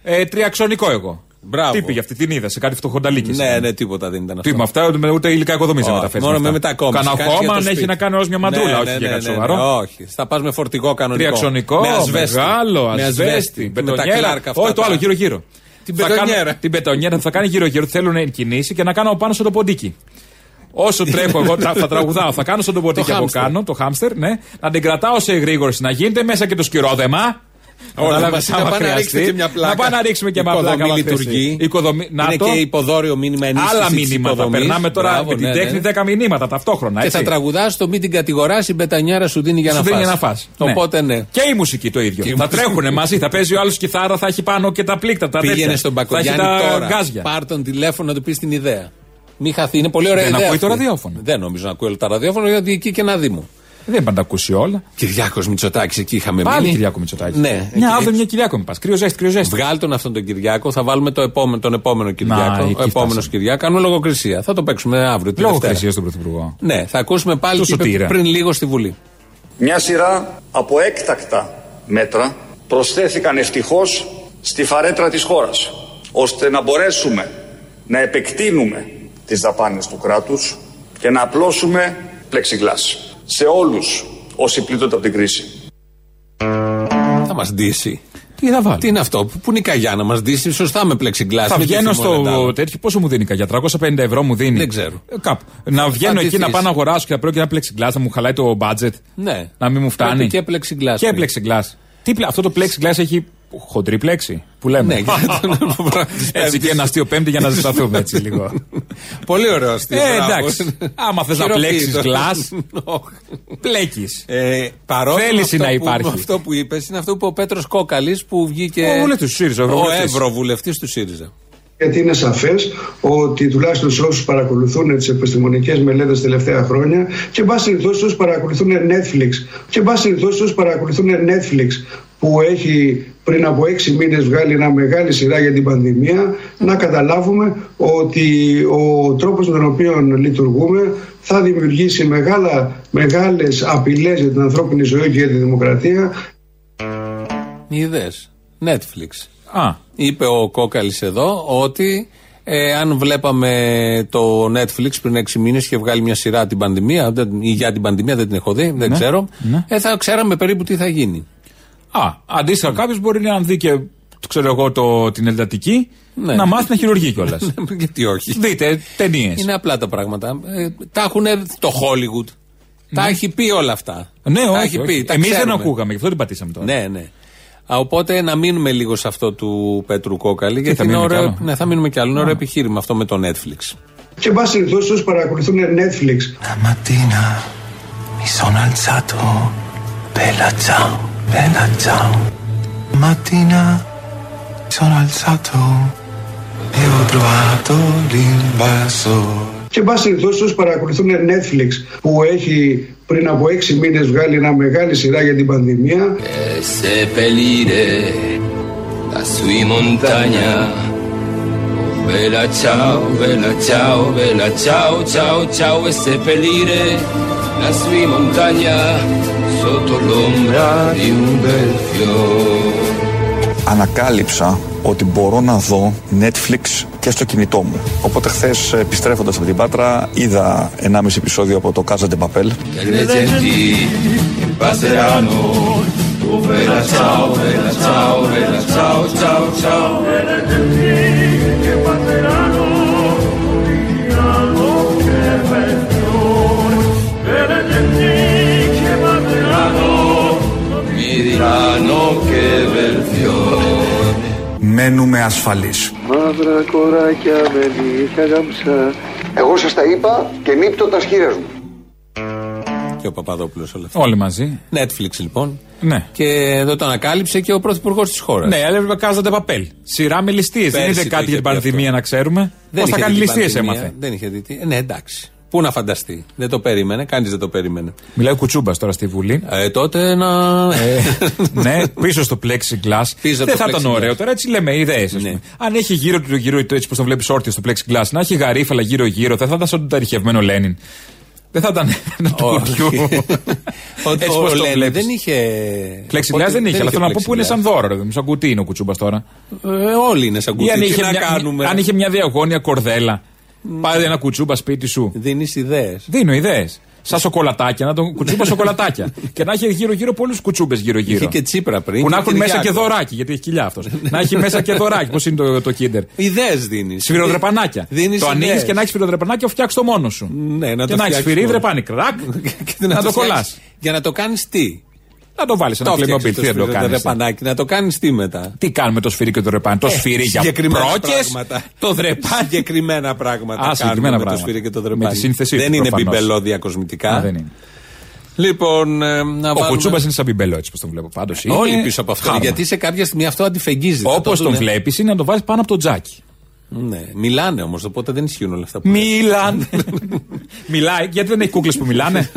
Ε, τριαξονικό εγώ. Μπράβο. Τι πήγε αυτή την είδα σε κάτι φτωχονταλίκη. Ναι, ναι, τίποτα δεν ήταν αυτό. Τι με αυτά, ούτε, ούτε υλικά οικοδομής δεν Όχι, μεταφέρεις. μόνο με μετακόμιση. Κανένα Κάνεις για χώμα το να έχει σπίτι. να κάνει ως μια μαντούλα, Ναι, όχι ναι, για ναι, κάτι ναι, ναι, σοβαρό. όχι. Θα πας με φορτηγό κανονικό. Τριαξονικό, με ασβέστη. μεγάλο, Με ασβέστη, Με τα μπετονιέρα. κλάρκα αυτά Όχι, το τα- άλλο, γύρω-γύρω. Την Θα μπετονιέρα. κάνω- Την μπετονιέρα θα κάνει γύρω-γύρω. Θέλουν κινήσει και να κάνω πάνω στο ποντίκι. Όσο τρέχω εγώ, τρα- θα τραγουδάω. Θα κάνω στον ποντίκι από χάμστερ. κάνω, το χάμστερ, ναι. Να την κρατάω σε εγρήγορση. Να γίνεται μέσα και το σκυρόδεμα. Όλα Κατάλαβες, μαζί να άμα πάνε να χρειαστεί. ρίξετε και μια πλάκα. Να πάμε να ρίξουμε και μια Οικοδομή πλάκα. άμα λειτουργεί. χρειαστεί. Οικοδομή- Να Είναι το. και υποδόριο μήνυμα ενίσχυσης. Άλλα της μηνύματα. υποδομής. Περνάμε τώρα Μπράβο, με την ναι, τέχνη ναι. 10 μηνύματα ταυτόχρονα. Και έτσι. θα τραγουδάς το μην την κατηγοράσει, η μπετανιέρα σου δίνει για Σου να δίνει φας. να φας. Οπότε ναι. Και η μουσική το ίδιο. Και η θα μουσική. τρέχουν μαζί, θα παίζει ο άλλος κιθάρα, θα έχει πάνω και τα πλήκτα. Τα Πήγαινε τέτοια. στον Θα έχει Μπακογιάννη τα τώρα. γκάζια. Πάρ τον τηλέφωνο να του πεις την ιδέα. Μη χαθεί, είναι πολύ ωραία Δεν ιδέα. ακούει το αυτή. ραδιόφωνο. Δεν νομίζω να ακούει όλα τα ραδιόφωνο γιατί εκεί και ένα δήμο. Δεν πάντα ακούσει όλα. Κυριάκος Μητσοτάκης, εκεί είχαμε Πάλι μείνει. Κυριάκο Μητσοτάκης. Ναι, Μια εκεί- αύριο, μια Κυριάκο μην πα. Κρυοζέστη, κρυοζέστη. Βγάλ τον αυτόν τον Κυριάκο, θα βάλουμε το επόμενο, τον επόμενο Κυριάκο. εκεί ο επόμενος φτάσαμε. Κυριάκο. Κάνουμε λογοκρισία. Θα το παίξουμε αύριο. Τη Λόγω Δευτέρα. χρυσία στον Πρωθυπουργό. Ναι, θα ακούσουμε πάλι Του τι είπε Σωτήρα. πριν λίγο στη Βουλή. Μια σειρά από έκτακτα μέτρα προσθέθηκαν ευτυχώς στη φαρέτρα της χώρας, ώστε να μπορέσουμε να επεκτείνουμε τις δαπάνες του κράτους και να απλώσουμε πλεξιγλάς σε όλους όσοι πλήττονται από την κρίση. Θα μας ντύσει. Τι θα βάλει; Τι είναι αυτό, που, που είναι η καγιά να μας ντύσει, σωστά με πλεξιγκλάς. Θα με βγαίνω τι θυμώνε τα στο άλλα. τέτοιο. Πόσο μου δίνει η καγιά, 350 ευρώ μου δίνει. Δεν ξέρω. Ε, Κάπου. Να βγαίνω εκεί ντυθείς. να πάω να αγοράσω και να πρόκειται ένα plexiglass να μου χαλάει το budget. Ναι. Να μην μου φτάνει. Πρέπει και πλεξιγκλάς. Και plexiglass. Τι, πλε- αυτό το plexiglass έχει χοντρή πλέξη που λέμε. Ναι, γιατί τον βράδυ της έτσι και ένα αστείο πέμπτη για να ζεσταθούμε έτσι λίγο. Πολύ ωραίο αστείο. Ε, μπράβο. εντάξει. Άμα θες να Χειροποίητο. πλέξεις γκλάς. Όχι. Πλέκεις. Ε, παρόμοιο Θέληση με αυτό να που- υπάρχει. με Αυτό που είπες είναι αυτό που είπε ο Πέτρος Κόκαλης που βγήκε. Ο βουλευτής του ΣΥΡΙΖΑ, ο Ο ευρωβουλευτής. ευρωβουλευτής του ΣΥΡΙΖΑ. Γιατί είναι σαφές ότι τουλάχιστον σε όσους παρακολουθούν τις επιστημονικές μελέτες τελευταία χρόνια και εν πάση περιπτώσει όσους παρακολουθούν Netflix και εν πάση περιπτώσει όσους παρακολουθούν Netflix που έχει πριν από έξι μήνες βγάλει ένα μεγάλη σειρά για την πανδημία να καταλάβουμε ότι ο τρόπος με τον οποίο λειτουργούμε θα δημιουργήσει μεγάλα, μεγάλες απειλές για την ανθρώπινη ζωή και για τη δημοκρατία Είδε. Netflix. Α, Είπε ο Κόκαλης εδώ ότι ε, αν βλέπαμε το Netflix πριν 6 μήνες και βγάλει μια σειρά την πανδημία, δεν, ή για την πανδημία δεν την έχω δει, δεν Ναι. ξέρω, Ναι. ε, θα ξέραμε περίπου τι θα γίνει. Α αντίστοιχα κάποιος μπορεί να δει και το ξέρω εγώ το, την εντατική Ναι. να μάθει να χειρουργεί κιόλας. Γιατί όχι. Δείτε ταινίες. Είναι απλά τα πράγματα. Ε, τα έχουν το Hollywood. Τα έχει πει όλα αυτά. Ναι, τα όχι. έχει πει. τα Εμείς δεν ξέρουμε. ακούγαμε, γι' αυτό την πατήσαμε τώρα. Ναι, ναι. Α, οπότε να μείνουμε λίγο σε αυτό του Πέτρου Κόκαλη. γιατί θα είναι μείνουμε ωραίο, κι άλλο; ναι, θα μείνουμε κι άλλο. Είναι ωραίο επιχείρημα αυτό με το Netflix. Και εν πάση περιπτώσει όσους παρακολουθούν Netflix. La mattina mi sono alzato, bella ciao, και μπα ειδού όσου παρακολουθούν Netflix που έχει πριν από έξι μήνες βγάλει ένα μεγάλη σειρά για την πανδημία. Σε πελίρε, τα. Βέλα τσάου, βέλα τσάου, βέλα τσάου, τσάου, τσάου, σε πελίρε, τα σουι sotto l'ombra di un bel fiore. Ανακάλυψα ότι μπορώ να δω Netflix και στο κινητό μου. Οπότε χθες επιστρέφοντας από την Πάτρα είδα 1,5 επεισόδιο από το Casa de Papel. Mi diranno che bel fiore. Μένουμε ασφαλείς. Μαύρα κοράκια με νύχια γαμψά. Εγώ σας τα είπα και νύπτω τα σχήρες μου. Και ο Παπαδόπουλος όλα αυτά. Όλοι μαζί. Netflix λοιπόν. Ναι. Και εδώ το ανακάλυψε και ο πρωθυπουργός της χώρας. Ναι, αλλά έπρεπε κάζατε παπέλ. Σειρά με ληστείες. Δεν Πέρσι είδε το κάτι είχε για την πει πανδημία αυτό. να ξέρουμε. Πώς θα είχε κάνει δει την ληστείες πανδημία, έμαθε. Δεν είχε δει τι. Ε, ναι, εντάξει. Πού να φανταστεί. Δεν το περίμενε. Κανείς δεν το περίμενε. Μιλάει ο Κουτσούμπας τώρα στη Βουλή. Ε, τότε να. Ε, ναι, πίσω στο plexiglass. Πίσω από Δεν το θα ήταν plexiglass. ωραίο τώρα, έτσι λέμε ιδέες. Ναι. Αν έχει γύρω του γύρω του έτσι πώς το βλέπεις όρθιο στο plexiglass, να έχει γαρίφαλα γύρω-γύρω, δεν θα ήταν σαν το ταριχευμένο Λένιν. Δεν θα ήταν του Όχι. κουτιού. Ο- Έτσι ο πώς το Λένιν βλέπεις. δεν είχε. Plexiglass δεν είχε, αλλά θέλω να πω που είναι plexiglass. σαν δώρο. Ρε, σαν κουτί είναι ο κουτσούμπας τώρα. Ε, όλοι είναι σαν Ή κουτί. αν Τι είχε, να μια, κάνουμε; αν είχε μια διαγώνια κορδέλα, πάρε ένα κουτσούμπα σπίτι σου. Δίνεις ιδέες. Δίνω ιδέες. Σαν σοκολατάκια, να τον κουτσούμπα σοκολατάκια. και να έχει γύρω-γύρω πολλούς κουτσούμπες γύρω-γύρω. Είχε και τσίπρα πριν. Που να και έχουν μέσα και Κυριάκο. δωράκι, γιατί έχει κοιλιά αυτός. να έχει μέσα και δωράκι, πώς είναι το, το κίντερ. Ιδέες δίνεις. Σφυροδρεπανάκια. Δίνεις το ανοίγεις ιδέες. και να έχεις σφυροδρεπανάκια, φτιάξει το μόνος σου. Ναι, να και το να έχεις φτιάξεις σφυρί, μόνος. δρεπάνι. Κρακ. Και να το φτιάξεις. κολλάς. Για να το κάνεις τι; Να το βάλεις ένα Το Playmobil. φτιάξεις Τι δεν το κάνεις. ρεπανάκι. Να το κάνεις τι μετά; Τι κάνουμε το σφυρί και το ρεπάνι. Το Ε, σφυρί για συγκεκριμένα πρόκες. πράγματα. Το δρεπάνι. Συγκεκριμένα πράγματα. Α, κάνουμε συγκεκριμένα με το πράγματα. σφυρί και το Με δρεπάνι. τη σύνθεσή Δεν του, είναι προφανώς. μπιμπελώδια κοσμητικά. Α, δεν είναι. Λοιπόν, ε, να Ο βάλουμε. Κουτσούμπας είναι σαν μπιμπελό, έτσι πώ τον βλέπω. Πάντως Όλοι πίσω από αυτό. Γιατί σε κάποια στιγμή αυτό αντιφεγγίζει. Όπως Θα τον δούνε. βλέπεις είναι να το βάλεις πάνω από το τζάκι. Ναι. Μιλάνε όμως, οπότε δεν ισχύουν όλα αυτά που λες. Μιλάνε. Μιλάει, γιατί δεν έχει κούκλες που μιλάνε;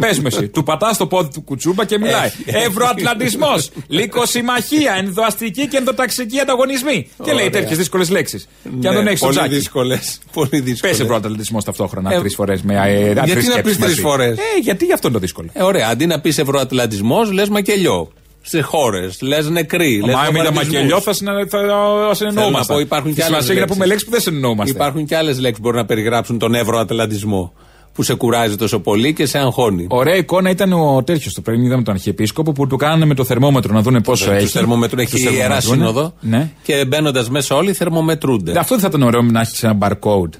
Πες με εσύ. Του πατάς το πόδι του κουτσούμπα και μιλάει. Ευρωατλαντισμός, λυκοσυμμαχία, ενδοαστική και ενδοταξική ανταγωνισμοί. Και λέει Ωραία. τέτοιες δύσκολες λέξεις. Και αν Ναι, δεν έχεις το πολύ τζάκι. δύσκολες. Πολύ Πες δύσκολες. ευρωατλαντισμός ταυτόχρονα Ε, τρεις φορές. Με ε, γιατί τρεις να σκέψεις πεις τρεις μαζί. φορές; Ε, γιατί γι' αυτό είναι το δύσκολο. Ε, ωραία. Αντί να πεις ευρωατλαντισμός, λες μακελιό. Σε χώρες. Λες νεκροί. λες Μα με τα βομβαρδισμούς. μακελιό θα συνα- θα Θέλω συνεννοούμαστε. να πω, υπάρχουν και άλλες Σημασία έχει να λέξεις. πούμε λέξεις που δεν συνεννοούμαστε. Υπάρχουν και άλλες λέξεις που μπορούν να περιγράψουν τον ευρωατλαντισμό. Που σε κουράζει τόσο πολύ και σε αγχώνει. Ωραία εικόνα ήταν ο τέτοιος το πριν είδαμε τον Αρχιεπίσκοπο που του κάνανε με το θερμόμετρο να δουν πόσο έχει. Του θερμομετρούν, έχει Τους η ιερά θερμομετρούνε. σύνοδο. Ναι. Και μπαίνοντας μέσα όλοι θερμομετρούνται. Αυτό δεν θα ήταν ωραίο να έχεις ένα barcode.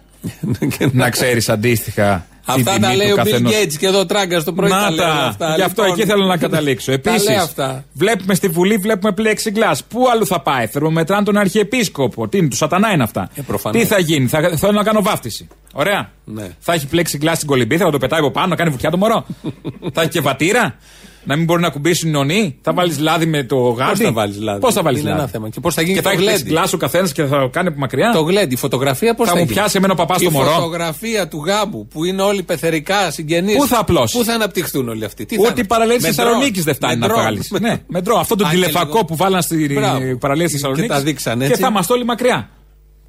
να ξέρεις αντίστοιχα. Την Αυτά τιμή τα λέει του ο Bill καθενός. Gates και εδώ ο Τράγκας το πρωί. Να τα λέει όλα τα. αυτά. Γι' αυτό Λοιπόν, εκεί θέλω να καταλήξω. τα Επίσης, λέει αυτά. βλέπουμε στη Βουλή, βλέπουμε plexiglass. Πού αλλού θα πάει, θερμομετράνε τον Αρχιεπίσκοπο. Τι είναι, του σατανά είναι αυτά. Ε, προφανώς. Τι θα γίνει, θα, θέλω να κάνω βάφτιση. Ωραία. Ναι. Θα έχει plexiglass στην κολυμπή, θα το πετάει από πάνω, να κάνει βουτιά το μωρό. θα έχει και βατήρα. Να μην μπορεί να κουμπίσει νονί. Θα βάλεις λάδι με το γάντι. Πώς θα βάλεις λάδι; Πώς θα βάλεις Είναι λάδι; ένα θέμα. Και πώς θα γίνει και θα το έχεις γλέντι. plexiglass ο καθένας και θα το κάνει από μακριά; Το γλέντι, η φωτογραφία πώς Θα θα, μου γίνει; πιάσει εμένα ο παπάς η το μωρό. φωτογραφία του γάμπου που είναι όλοι πεθερικά συγγενείς. Πού θα απλώσει; Πού θα αναπτυχθούν όλοι αυτοί; Τι θα Ούτε είναι; η παραλία της Με Θεσσαλονίκης ντρόν. δεν φτάνει Με να ντρόν. βγάλεις. ναι, με ντρόν. Αυτό το Α, και τηλεφακό λίγο. που βάλαν στη Μπράβο. παραλία της Και Θεσσαλονίκης. τα δείξαν Και έτσι. θα είμαστε όλοι μακριά.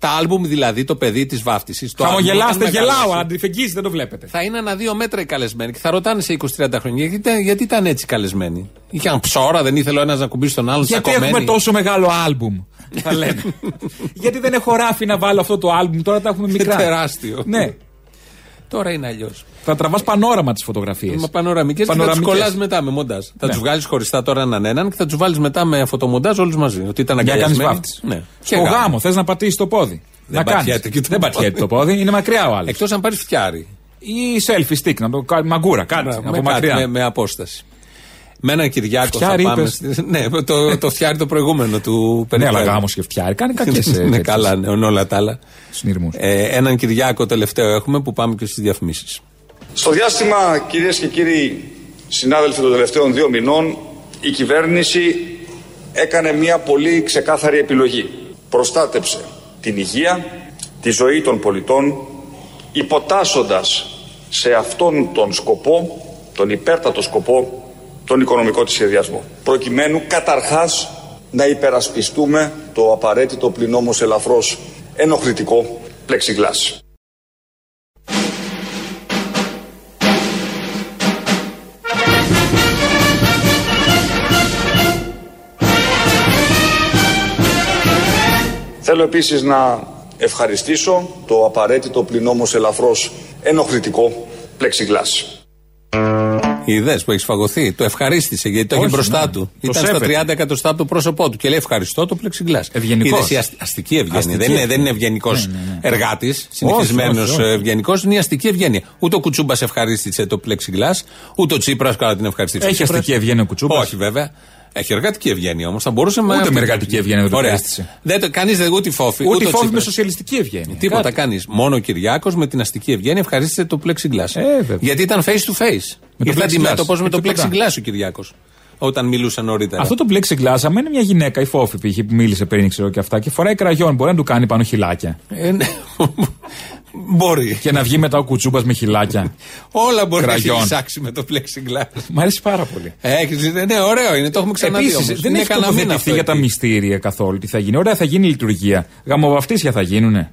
Τα άλμπουμ δηλαδή, το παιδί της βάφτισης. Χαμογελάστε, γελάω, αντιφεγγίζει, δεν το βλέπετε. Θα είναι ένα δύο μέτρα οι καλεσμένοι και θα ρωτάνε σε 20-30 χρόνια γιατί, ήταν- γιατί ήταν έτσι καλεσμένοι. Είχαν ψώρα, δεν ήθελε ο ένας να κουμπίσει τον άλλον. Γιατί τσακωμένοι. έχουμε τόσο μεγάλο άλμπουμ. Θα λένε. Γιατί δεν έχω ράφι να βάλω αυτό το άλμπουμ, τώρα τα έχουμε μικρά. τεράστιο. Ναι. Τώρα είναι αλλιώς. Θα τραβάς πανόραμα τις φωτογραφίες. Με πανοραμικέ και θα του Πανοραμικές. κολλάς μετά με μοντάζ. Θα Ναι. τους βγάλεις χωριστά τώρα έναν έναν και θα τους βάλεις μετά με φωτομοντάζ όλους μαζί. Ότι ήταν Για να κάνεις αγκαλιασμένοι. βάφτιση. Ναι. Στο γάμο, θες να πατήσεις το πόδι. Δεν να κάνεις. πατιέται και το Δεν πόδι. πατιέται το πόδι, είναι μακριά ο άλλος. Εκτός αν πάρεις φτιάρι. Ή selfie stick, να το κάνει μαγκούρα, κάτι με, από κάτι, μακριά. με, με απόσταση. Με έναν Κυριάκο Φτιάρι θα πάμε. είπες. στη- Ναι, το, το φτιάρι το προηγούμενο του Ναι, Περιφέρειου. αλλά γάμος και φτιάρι. Κάνει κακές ναι, καλά, ναι, όλα τα άλλα. συνειρμούς. Ε, έναν Κυριάκο τελευταίο έχουμε που πάμε και στις διαφημίσεις. Στο διάστημα, κυρίες και κύριοι συνάδελφοι των τελευταίων δύο μηνών, η κυβέρνηση έκανε μια πολύ ξεκάθαρη επιλογή. Προστάτεψε την υγεία, τη ζωή των πολιτών, υποτάσσοντας σε αυτόν τον σκοπό, τον υπέρτατο σκοπό, τον οικονομικό της σχεδιασμό. Προκειμένου καταρχάς να υπερασπιστούμε το απαραίτητο πλην όμως ελαφρώς ενοχλητικό πλεξιγλάς. Θέλω επίσης να ευχαριστήσω το απαραίτητο πλην όμως ελαφρώς ενοχλητικό πλεξιγλάς. Είδε που έχει φαγωθεί. Το ευχαρίστησε γιατί το έχει Όχι, μπροστά ναι. του. Το Ήταν στα σέβεται. 30 εκατοστά από το πρόσωπό του και λέει ευχαριστώ το πλεξιγκλάς. Ευγενικός. Είδες, η ασ- αστική ευγένεια. Αστική δεν, είναι, δεν ευγένεια. είναι ευγενικός Ναι, ναι, ναι. εργάτης, συνηθισμένος όχι, όχι. ευγενικός, είναι η αστική ευγένεια. Ούτε ο Κουτσούμπας ευχαρίστησε το πλεξιγκλάς, ούτε ο Τσίπρας καλά την ευχαριστήσε. Έχει Ο Τσίπρας- αστική ευγένεια ο Κουτσούμπας; Όχι βέβαια. Έχει εργατική ευγένεια όμως. Θα μπορούσε με. Ούτε αυτή με την εργατική ευγένεια δεν το Ωραία. ευχαρίστησε. Δεν το, κανείς δεν ούτε η φόφη. Ούτε η ο φόβη με Τσίπρας. σοσιαλιστική ευγένεια. Τίποτα Κάτι. κανείς. Μόνο ο Κυριάκος με την αστική ευγένεια ευχαρίστησε το plexiglass. Ε, βέβαια. Γιατί ήταν face to face. Με το Ήρθε plexiglass. αντιμέτωπος με Και το τίποτα. plexiglass ο Κυριάκος. Όταν μιλούσαν νωρίτερα. Αυτό το plexiglass, άμα είναι μια γυναίκα, η φόφη που, είχε, που μίλησε πριν, ξέρω και αυτά, και φοράει κραγιόν, μπορεί να του κάνει πάνω χιλάκια. Ε, ναι. Μπορεί. Και να βγει μετά ο κουτσούμπας με χιλάκια. Όλα μπορεί να Κραγιόν. έχει ψάξει με το plexiglass. Μ' αρέσει πάρα πολύ. Έχεις, ναι, ωραίο είναι, το έχουμε ξαναδεί. Επίσης, όμως. δεν Είναι έχει κανένα μήνα τοποθετηθεί αυτό για τα εκεί. μυστήρια καθόλου. Τι θα γίνει. Ωραία, θα γίνει η λειτουργία. Γαμοβαφτίσια θα γίνουνε.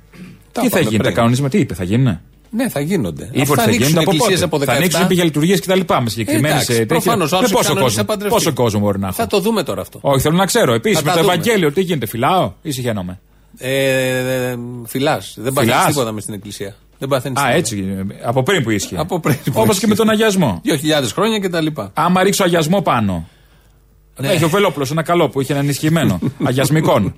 Τα τι θα είπαμε γίνει, τα πριν. κανονίσματα, τι είπε, θα γίνουνε; Ναι, θα γίνονται. Είπε Αυτά ότι θα ανοίξουν γίνουν από εκκλησίες πότε; από 17. Θα ανοίξουν είπε για λειτουργίες κτλ. Με συγκεκριμένες Εντάξει, τέτοια. προφανώς, Με άλλος πόσο κανόνες κόσμο, θα παντρευτεί. πόσο κόσμο μπορεί να έχω; Θα το δούμε τώρα αυτό. Όχι, θέλω να ξέρω. Επίσης Θα με τα το δούμε. Ευαγγέλιο, τι γίνεται, φυλάω ή συγχαίνομαι. Ε, Φυλάς. Δεν παθαίνεις Φυλάς; τίποτα μες στην εκκλησία. Δεν παθαίνεις Α, έτσι. Από πριν που ίσχυε. Από πριν που Όπως και ίσχυε. με τον αγιασμό. 2.000 χρόνια κτλ. Άμα ρίξω αγιασμό πάνω. Ναι. Έχει ο Βελόπουλος ένα καλό που είχε ένα ενισχυμένο. αγιασμικών.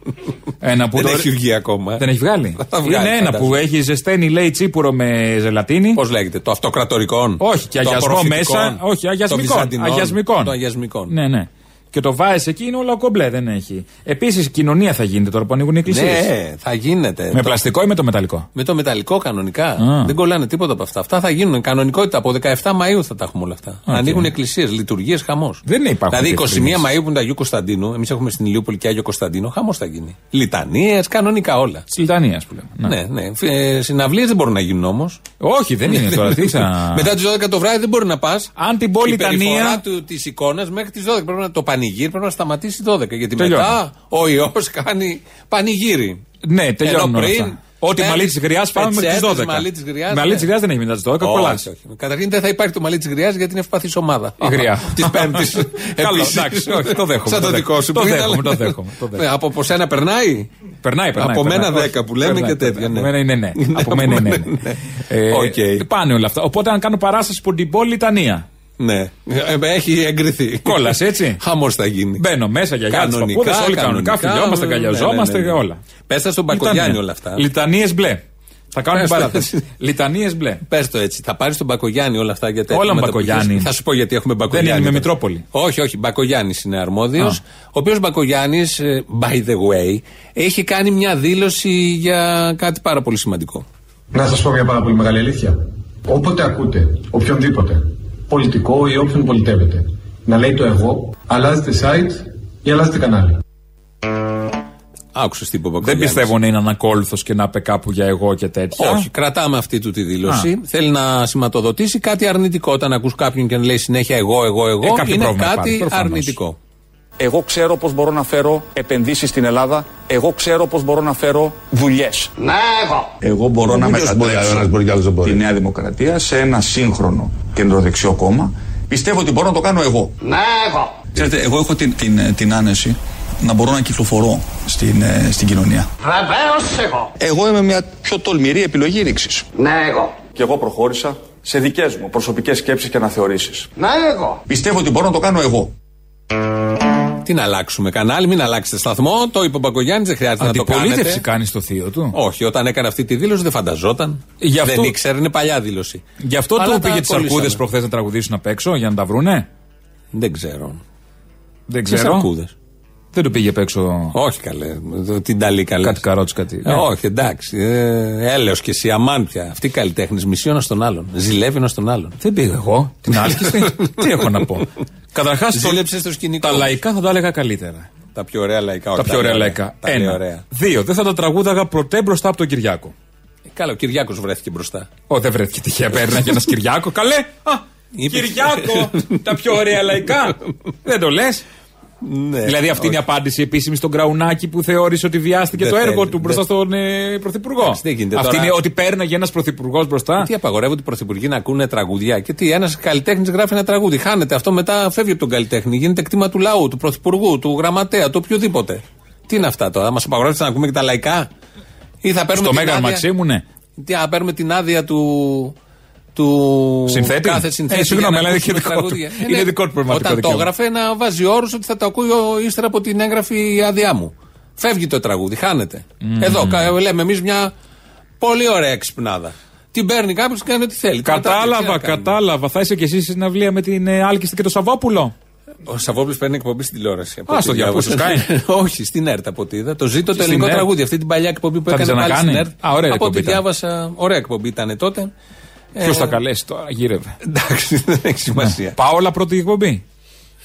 Ένα που Δεν το- έχει βγει ακόμα. Δεν έχει βγάλει. Θα τα βγάλει, Είναι ένα φαντάζομαι. που έχει ζεσταίνει, λέει τσίπουρο με ζελατίνη. Πώς λέγεται, το αυτοκρατορικών. Όχι, και το αγιασμό απορροφητικών, μέσα. Όχι, το αγιασμικών. βυζαντινών, αγιασμικών. Το αγιασμικών. Ναι, ναι. Και το βάζει εκεί είναι όλο κομπλέ, δεν έχει. Επίσης, κοινωνία θα γίνεται τώρα που ανοίγουν οι εκκλησίες. Ναι, θα γίνεται. Με Το- πλαστικό ή με το μεταλλικό; με το μεταλλικό κανονικά. Α. Δεν κολλάνε τίποτα από αυτά. Αυτά θα γίνουν κανονικότητα. Από 17 Μαου θα τα έχουμε όλα αυτά. Να ανοίγουν εκκλησίες, λειτουργίες, χαμός. Δεν υπάρχουν Δηλαδή 21 διευκρινήσεις. Μαου που είναι το Αγίου Κωνσταντίνου, εμείς έχουμε στην Ηλιούπολη και Άγιο Κωνσταντίνο, χαμός θα γίνει. Λιτανίες, κανονικά όλα. Της Λιτανίας που λέμε. Ναι, ναι. Ε, Συναυλίες δεν μπορούν να γίνουν όμως. Όχι, δεν είναι τώρα. Τι θα. Μετά τις 12 το βράδυ δεν μπορεί να πας. Αν την πω Η περιφορά Λιτανία. της εικόνας μέχρι τις 12. Πρέπει να το πανηγύρι πρέπει να σταματήσει 12. Γιατί Τελειώνει. μετά ο ιός κάνει πανηγύρι. Ναι, τελειώνουν Ενώ όλα πριν, αυτά. Ό,τι παίρνεις μαλλί της γριάς πάμε μέχρι τις πετσέτες, 12. μαλλί της γριάς, Μαλλί ναι. τη γριάς δεν έχει μετά τι 12, κολλά. Όχι, όχι. Καταρχήν δεν θα υπάρχει το μαλλί της γριάς γιατί είναι ευπαθής ομάδα. Η γριά. Της Πέμπτης. Καλό, εντάξει, όχι, το δέχομαι, Σαν το το δικό σου. δέχομαι. Το που είναι, δέχομαι, αλλά- το δέχομαι, το δέχομαι. Ναι, Από από σένα περνάει; Περνάει, περνάει. Από περνάει. μένα Όχι, 10 που λέμε περνάει, και τέτοια, περνάει. ναι. Από μένα είναι ναι. Ναι, Από μένα είναι ναι. ναι. Ε, Οκ. Πάνε όλα αυτά. Οπότε αν κάνω παράσταση που την πόλη Λιτανία. Ναι. Ε, Έχει εγκριθεί. Κόλλασε έτσι. Χαμός θα γίνει. Μπαίνω μέσα για γιάννη Κανονικά, παππούδες, όλοι κανονικά, κανονικά, φιλιόμαστε, ναι, αγκαλιαζόμαστε ναι, ναι, ναι. όλα. Πες τα στον Μπακογιάννη όλα αυτά. Λιτανίες μπλε. Θα κάνω την Πες τα. παράσταση. Λιτανίες μπλε. Πες το έτσι. Θα πάρεις τον Μπακογιάννη όλα αυτά γιατί Όλα έχουμε Μπακογιάννη. μεταπληκτές. Θα σου πω γιατί έχουμε Μπακογιάννη. είναι με τώρα. Μητρόπολη. Όχι, όχι. Μπακογιάννης είναι αρμόδιος. Α. Ο οποίος Μπακογιάννης, by the way, έχει κάνει μια δήλωση για κάτι πάρα πολύ σημαντικό. Να σας πω μια πάρα πολύ μεγάλη αλήθεια. Όποτε ακούτε οποιονδήποτε, πολιτικό ή όποιον πολιτεύετε, να λέει το εγώ, αλλάζετε site ή αλλάζετε κανάλι. Άκουσες τι είπε ο Δεν Μπακογιάννης. πιστεύω να είναι ανακόλουθος και να είπε κάπου για εγώ και τέτοια. Όχι, κρατάμε αυτή του τη δήλωση. Θέλει να σηματοδοτήσει κάτι αρνητικό. Όταν ακούς κάποιον και να λέει συνέχεια εγώ, εγώ, εγώ, Ε, κάποιο είναι πρόβλημα κάτι υπάρχει, προφανώς. αρνητικό. Εγώ ξέρω πώς μπορώ να φέρω επενδύσεις στην Ελλάδα. Εγώ ξέρω πώς μπορώ να φέρω δουλειές. Εγώ μπορώ να μετατρέψω τη Νέα Δημοκρατία σε ένα σύγχρονο κεντροδεξιό κόμμα. Πιστεύω ότι μπορώ να το κάνω εγώ. Ξέρετε, εγώ έχω την, την, την άνεση να μπορώ να κυκλοφορώ στην, ε, στην κοινωνία. Εγώ είμαι μια πιο τολμηρή επιλογή ρήξης. Ναι, εγώ. Και εγώ προχώρησα σε δικές μου προσωπικές σκέψεις και αναθεωρήσεις. Ναι, εγώ. Πιστεύω ότι μπορώ να το κάνω εγώ. Τι να αλλάξουμε κανάλι, μην αλλάξετε σταθμό. Το είπε ο Μπακογιάννη, δεν χρειάζεται να το Αντιπολίτευση κάνετε. κάνει στο θείο του. Όχι, όταν έκανε αυτή τη δήλωση δεν φανταζόταν. Γι' αυτό- Δεν ήξερε, είναι παλιά δήλωση. Γι' αυτό Αλλά του τα πήγε τις κολλήσαμε. αρκούδες προχθές να τραγουδήσουν απ' έξω για να τα βρούνε; Δεν ξέρω. Δεν Ποιες ξέρω. αρκούδες; Δεν το πήγε απ' έξω. Όχι καλέ. Την ταλή καλές. Κάτι καρότσι, κάτι. Ε, όχι, εντάξει. Ε, έλεος και εσύ, αμάν πια. Αυτοί οι καλλιτέχνε μισεί ο ένας τον άλλον. Ζηλεύει ο ένας τον άλλον. Δεν πήγα εγώ. Την άλκηστη. Τι έχω να πω; Καταρχάς, Ζήλεψε στο σκηνικό. τα λαϊκά θα τα έλεγα καλύτερα. Τα πιο ωραία λαϊκά. Τα όχι, πιο ωραία λέει λαϊκά. Τα λέει Ένα. ωραία. Δύο. Δεν θα τα τραγούδαγα πρωτέ μπροστά από τον Κυριάκο. Ε, Καλά, ο Κυριάκος βρέθηκε μπροστά. Ω, δεν βρέθηκε τυχαία. Παίρνει και ένας Κυριάκο. Καλέ! Α, Είπε- Κυριάκο! τα πιο ωραία λαϊκά. δεν το λες. Ναι, δηλαδή αυτή είναι η απάντηση επίσημη στον Κραουνάκη που θεώρησε ότι βιάστηκε Δεν το έργο θέλει, του μπροστά δεν- στον ε, Πρωθυπουργό. Εντάξει, δεν γίνεται Αυτή τώρα. είναι ότι πέρναγε ένας Πρωθυπουργός μπροστά. Τι απαγορεύονται οι πρωθυπουργοί να ακούνε τραγουδιά; Και τι, ένας καλλιτέχνης γράφει ένα τραγούδι. Χάνεται αυτό μετά, φεύγει από τον καλλιτέχνη. Γίνεται κτήμα του λαού, του πρωθυπουργού, του γραμματέα, του οποιοδήποτε. Τι είναι αυτά τώρα, μας απαγορεύεται να ακούμε και τα λαϊκά; Ή θα παίρνουμε Στο την Μέγαν άδεια- Μαξίμου, ναι. Τι, να παίρνουμε την άδεια του. Του Συνθέτη; κάθε συνθέτη. Ε, συγγνώμη, για να αλλά είναι και ακούσουμε δικό του. τραγούδια. Είναι ναι. δικό του πραγματικό Όταν το δικαίωμα. έγραφε να βάζει όρους ότι θα το ακούει ο- ύστερα από την έγγραφη άδειά μου. Φεύγει το τραγούδι, χάνεται. Εδώ κα- λέμε εμείς μια πολύ ωραία εξυπνάδα. Την παίρνει κάποιος και κάνει ό,τι θέλει. Μετά, τι Κατάλαβα, να κάνουμε. κατάλαβα. Θα είσαι κι εσύ στην αυλία με την ε, Άλκηστη και το Σαββόπουλο; Ο Σαββόπουλος παίρνει εκπομπή στην τηλεόραση. από Α, ό,τι στο διαβούσα, διάβασα. Όχι, στην ΕΡΤ από ό,τι είδα. Το ζήτω το Στην ελληνικό ΕΡΤ. τραγούδι. Αυτή την παλιά εκπομπή που Θα την έκανε πάλι στην ξανακάνει; ΕΡΤ. Α, ωραία Από ό,τι εκπομπή ήταν. διάβασα, ωραία εκπομπή ήταν τότε. Ποιος Ε, θα καλέσει τώρα, γύρευε. Εντάξει, δεν έχει σημασία. Πάολα πρώτη εκπομπή.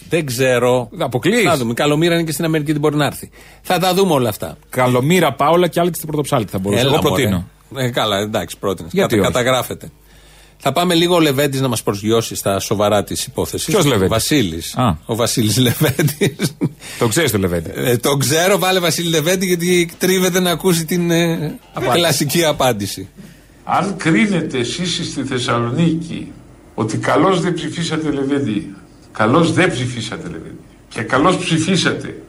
Δεν ξέρω. Αποκλείς. Θα δούμε. Η Καλομήρα είναι και στην Αμερική, δεν μπορεί να έρθει. Θα τα δούμε όλα αυτά. Καλομήρα Πάολα και Άλκηστη πρωτοψάλτη θα μπορούσε. Εγώ Έλα, προτείνω. μωρέ. Ε, καλά, εντάξει, πρότεινες. Γιατί όχι; καταγράφεται. Θα πάμε λίγο ο Λεβέντης να μας προσγειώσει στα σοβαρά της υπόθεσης. Ποιος Λεβέντης; Βασίλης. Α. Ο Βασίλης Λεβέντης. Το ξέρεις το Λεβέντη; Ε, τον ξέρω, βάλε Βασίλη Λεβέντη γιατί τρίβεται να ακούσει την ε, κλασική απάντηση. Αν κρίνετε εσείς στη Θεσσαλονίκη ότι καλώς δεν ψηφίσατε Λεβέντη, καλώς δεν ψηφίσατε Λεβέντη και καλώς ψηφίσατε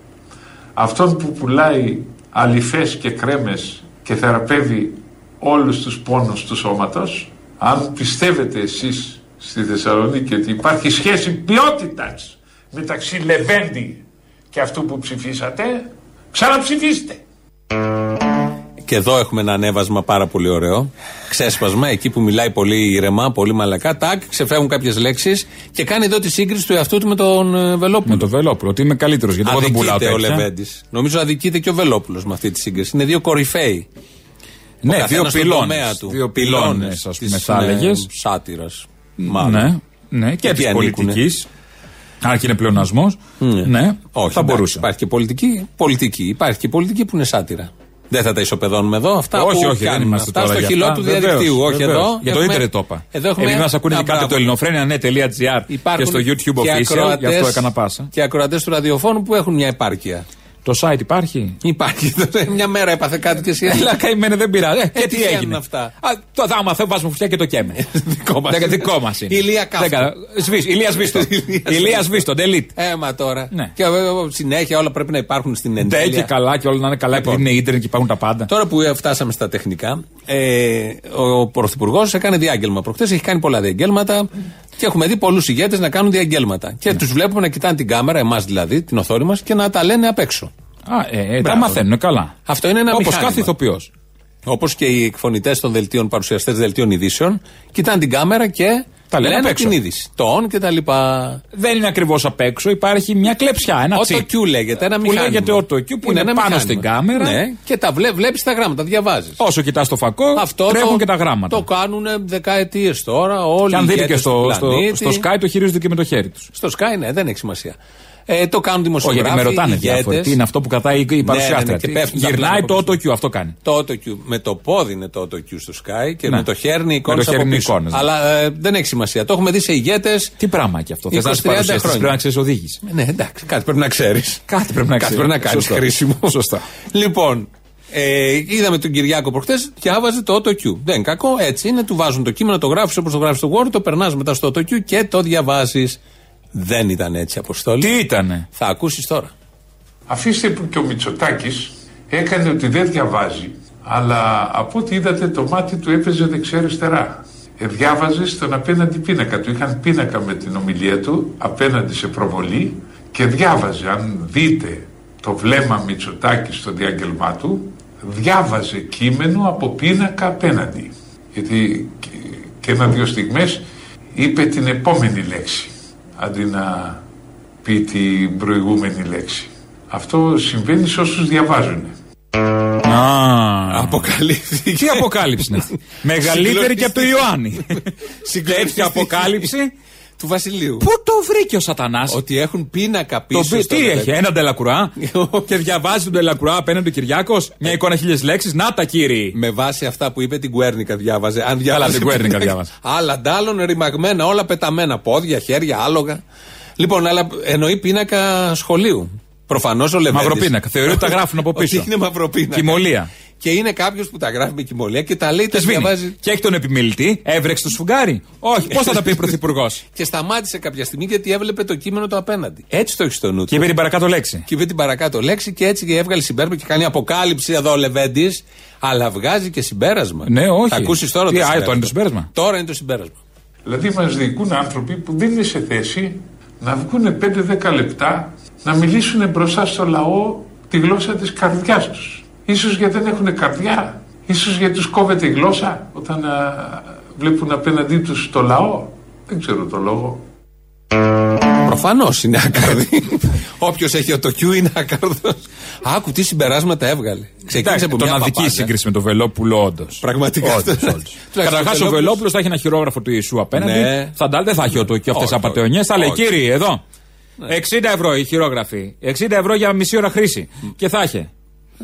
αυτόν που πουλάει αλυφές και κρέμες και θεραπεύει όλους τους πόνους του σώματος, αν πιστεύετε εσείς στη Θεσσαλονίκη ότι υπάρχει σχέση ποιότητας μεταξύ Λεβέντη και αυτού που ψηφίσατε, ξαναψηφίστε. Και εδώ έχουμε ένα ανέβασμα πάρα πολύ ωραίο. Ξέσπασμα, εκεί που μιλάει πολύ ηρεμά, πολύ μαλακά. Τάκ, ξεφεύγουν κάποιες λέξεις και κάνει εδώ τη σύγκριση του εαυτού του με τον ε, Βελόπουλο. Με το Βελόπουλο, ότι είμαι καλύτερος γιατί εγώ δεν πουλάω Αδικείται ο τέτοια. Λεβέντης. Νομίζω αδικείται και ο Βελόπουλος με αυτή τη σύγκριση. Είναι δύο κορυφαίοι. Ο Ναι, καθένας δύο στον πυλώνες. τομέα του. Δύο πυλώνες, ας πούμε, της, θα ε, έλεγες. Σάτυρας, μάλλον. Ναι, ναι, και Εκεί της ανήκουνε. πολιτικής. Αν και είναι πλεονασμός. Ναι, Όχι, θα εντάξει, μπορούσε. Υπάρχει και πολιτική, πολιτική. Υπάρχει και πολιτική που είναι σάτυρα. Δεν θα τα ισοπεδώνουμε εδώ. Αυτά όχι, που όχι, δεν κάνουμε. είμαστε Αυτά τώρα στο για χειλό αυτά. του Βεβαίως, διαδικτύου. Όχι βεβαίως. εδώ. Για το Έχουμε- ίντερνετ το είπα. Εδώ έχουμε Επειδή μα ακούνε Α, και κάποιοι μπράβο. το ελληνοφρένια.net.gr και Υπάρχουν στο YouTube και official, γι' ακροατές- αυτό έκανα πάσα. Και ακροατές του ραδιοφώνου που έχουν μια επάρκεια. Το site υπάρχει; Υπάρχει. μια μέρα έπαθε κάτι και εσύ. Έλα, καημένε, δεν πειράζει. Ε, και τι τυχαίνουν έγινε; αυτά; Α, το άμα θέλω βάζουμε φωτιά και το καίμε. Δικό μας. Δεν- Δικό μας είναι. Ηλία καύτο. Δεν κα- σβήσ- Ηλία σβήστο. Ηλία σβήστο, delete. Έμα τώρα. Ναι. Και ε, ε, συνέχεια όλα πρέπει να υπάρχουν στην Ντε και εντέλεια. καλά και όλα να είναι καλά Λοιπόν. επειδή είναι ίντερνετ και υπάρχουν τα πάντα. Τώρα που ε, φτάσαμε στα τεχνικά, ε, ο Πρωθυπουργός έκανε διάγγελμα προχθέ. Έχει κάνει πολλά διαγγέλματα και έχουμε δει πολλούς ηγέτες να κάνουν διαγγέλματα. Και Ναι. τους βλέπουμε να κοιτάνε την κάμερα, εμάς δηλαδή, την οθόνη μας, και να τα λένε απ' έξω. Α, ε, ε, τα Μπράβο. μαθαίνουν καλά. Αυτό είναι ένα Όπως μηχάνημα. κάθε ηθοποιός. Όπως και οι εκφωνητές των δελτίων, παρουσιαστές δελτίων ειδήσεων, κοιτάνε την κάμερα και Τα λένε απ' λένε έξω. την είδηση. Το on και τα λοιπά. Δεν είναι ακριβώς απ' έξω, υπάρχει μια κλεψιά, ένα Auto τσίπ. Q λέγεται, ένα Που μηχάνημα. λέγεται auto Q που είναι, ένα πάνω μηχάνημα. στην κάμερα. Ναι, και τα βλέ, βλέπεις τα γράμματα, διαβάζεις. Όσο κοιτάς το φακό, Αυτό τρέχουν το, και τα γράμματα. Το κάνουν δεκαετίες τώρα. Όλοι και αν οι δείτε ηγέτες και του στο, στο, πλανήτη. στο Sky το χειρίζονται και με το χέρι τους. Στο Sky, ναι, δεν έχει σημασία. Ε, το κάνουν Όχι, δημοσιογράφοι. γιατί με ρωτάνε ηγέτες. διάφοροι. Τι είναι αυτό που κατάει η- η παρουσιάστρια. ναι, και Τι- πέφτουν τα Γυρνάει πλάνα το από auto Q, αυτό κάνει. Το AutoQ. Με το πόδι είναι το AutoQ στο Sky και Ναι. με το χέρι είναι εικόνε Με το από χέρι είναι πίσω. εικόνες, ναι. Αλλά ε, δεν έχει σημασία. Το έχουμε δει σε ηγέτες. Τι πράγμα και αυτό. Θες να 20-30 είσαι παρουσιαστή, χρόνια. πρέπει να ξέρεις οδήγηση. Ναι, εντάξει, κάτι πρέπει να ξέρεις. Κάτι πρέπει να Κάτι ξέρεις. πρέπει να κάνεις Σωστό. χρήσιμο. Σωστά. Λοιπόν, ε, είδαμε τον Κυριάκο προχτές, διάβαζε το AutoQ. Δεν είναι κακό, έτσι είναι. Του βάζουν το κείμενο, το γράφεις όπως το γράφεις στο Word, το περνάς μετά στο AutoQ και το διαβάζεις. Δεν ήταν έτσι, Αποστόλη. Τι ήτανε; Θα ακούσεις τώρα. Αφήστε που και ο Μητσοτάκης έκανε ότι δεν διαβάζει, αλλά από ό,τι είδατε το μάτι του έπαιζε δεξιά-αριστερά. Ε, διάβαζε στον απέναντι πίνακα του. Είχαν πίνακα με την ομιλία του απέναντι σε προβολή και διάβαζε. Αν δείτε το βλέμμα Μητσοτάκη στο διάγγελμά του, διάβαζε κείμενο από πίνακα απέναντι. Γιατί και- και ένα-δύο στιγμές είπε την επόμενη λέξη αντί να πει την προηγούμενη λέξη. Αυτό συμβαίνει σε όσους διαβάζουν. Αποκαλύφθηκε. Τι αποκάλυψη είναι αυτή; Μεγαλύτερη και από το Ιωάννη. Τέτοια αποκάλυψη του Βασιλείου. Πού το βρήκε ο Σατανάς; Ότι έχουν πίνακα Το πίσω. πει, στο τι Ντελεκ. έχει, ένα ντελακουρά. και διαβάζει τον ντελακουρά απέναντι ο Κυριάκος. Μια εικόνα χίλιες λέξεις. Να τα κύριοι. Με βάση αυτά που είπε την Κουέρνικα διάβαζε. Αν διάβαζε την Κουέρνικα πίνακα. διάβαζε. Άλλα ντάλλον ρημαγμένα, όλα πεταμένα. Πόδια, χέρια, άλογα. Λοιπόν, αλλά εννοεί πίνακα σχολείου. Προφανώς ο Λεβέντης. Μαυροπίνακα. Θεωρεί ότι τα γράφουν από πίσω. Ότι είναι μαυροπίνακα. Κοιμωλία. Και είναι κάποιος που τα γράφει με κοιμωλία και τα λέει, Και τα σβήνει. διαβάζει. Και έχει τον επιμελητή. Έβρεξε το σφουγγάρι. Όχι, πώς θα τα πει ο Πρωθυπουργός; Και σταμάτησε κάποια στιγμή γιατί έβλεπε το κείμενο το απέναντι. Έτσι το έχεις στο νου του. Και είπε την παρακάτω λέξη. Και είπε την παρακάτω λέξη και έτσι και έβγαλε συμπέρασμα και κάνει αποκάλυψη εδώ ο Λεβέντης. Αλλά βγάζει και συμπέρασμα. Ναι, όχι. Θα ακούσεις τώρα Τι, το α, συμπέρασμα. τώρα είναι το συμπέρασμα. Τώρα είναι το συμπέρασμα. Δηλαδή μας διοικούν άνθρωποι που δεν είναι σε θέση να βγουν 5-10 λεπτά να μιλήσουν μπροστά στο λαό τη γλώσσα της καρδιάς τους. Ίσως γιατί δεν έχουν καρδιά. Ίσως γιατί τους κόβεται η γλώσσα όταν α, βλέπουν απέναντί τους το λαό. Δεν ξέρω το λόγο. Προφανώς είναι άκαρδη. Όποιος έχει το Q είναι άκαρδο. Άκου τι συμπεράσματα έβγαλε. Ξεκίνησε Εντάξει, από τον μια αδική παπάγια. σύγκριση με τον Βελόπουλο, όντως. Πραγματικά. Καταρχάς, Τουλάχιστον ο Βελόπουλος θα έχει ένα χειρόγραφο του Ιησού απέναντι. Ναι. Θα ντάλ δεν θα έχει το και αυτές Όχι, τι απαταιωνιέ. Θα λέει, όχι. Ναι. κύριε, εδώ. 60 ευρώ η χειρόγραφη. 60 ευρώ για μισή ώρα χρήση. Και θα είχε.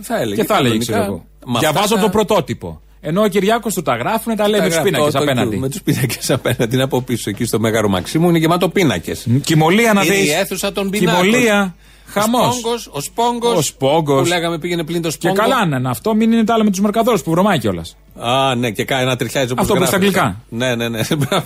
Θα έλεγε. Και θα έλεγε, κανονικά, ξέρω εγώ. με Διαβάζω αυτά το τα- πρωτότυπο. Ενώ ο Κυριάκος του τα γράφουν, τα λέει τα με του γράφει πίνακες το- το απέναντι. Q, Με τους πίνακες απέναντι. Είναι από πίσω εκεί στο Μέγαρο Μαξίμου είναι γεμάτο πίνακες. Κοιμωλία να Είναι δεις. η αίθουσα των πινάκων. Κοιμωλία. Χαμός. Ο Σπόγκος, ο Σπόγκος, Ο Σπόγκος. Που λέγαμε πήγαινε πλήν το Και Σπόγκο. καλά να είναι αυτό, μην είναι τα άλλα με τους μερκαδόρους που βρωμάει κιόλας. Α, ναι, και κάνει ένα τριχιάζει όπως Αυτό που στα γράφεις. αγγλικά. Ναι, ναι, ναι. Μπράβο.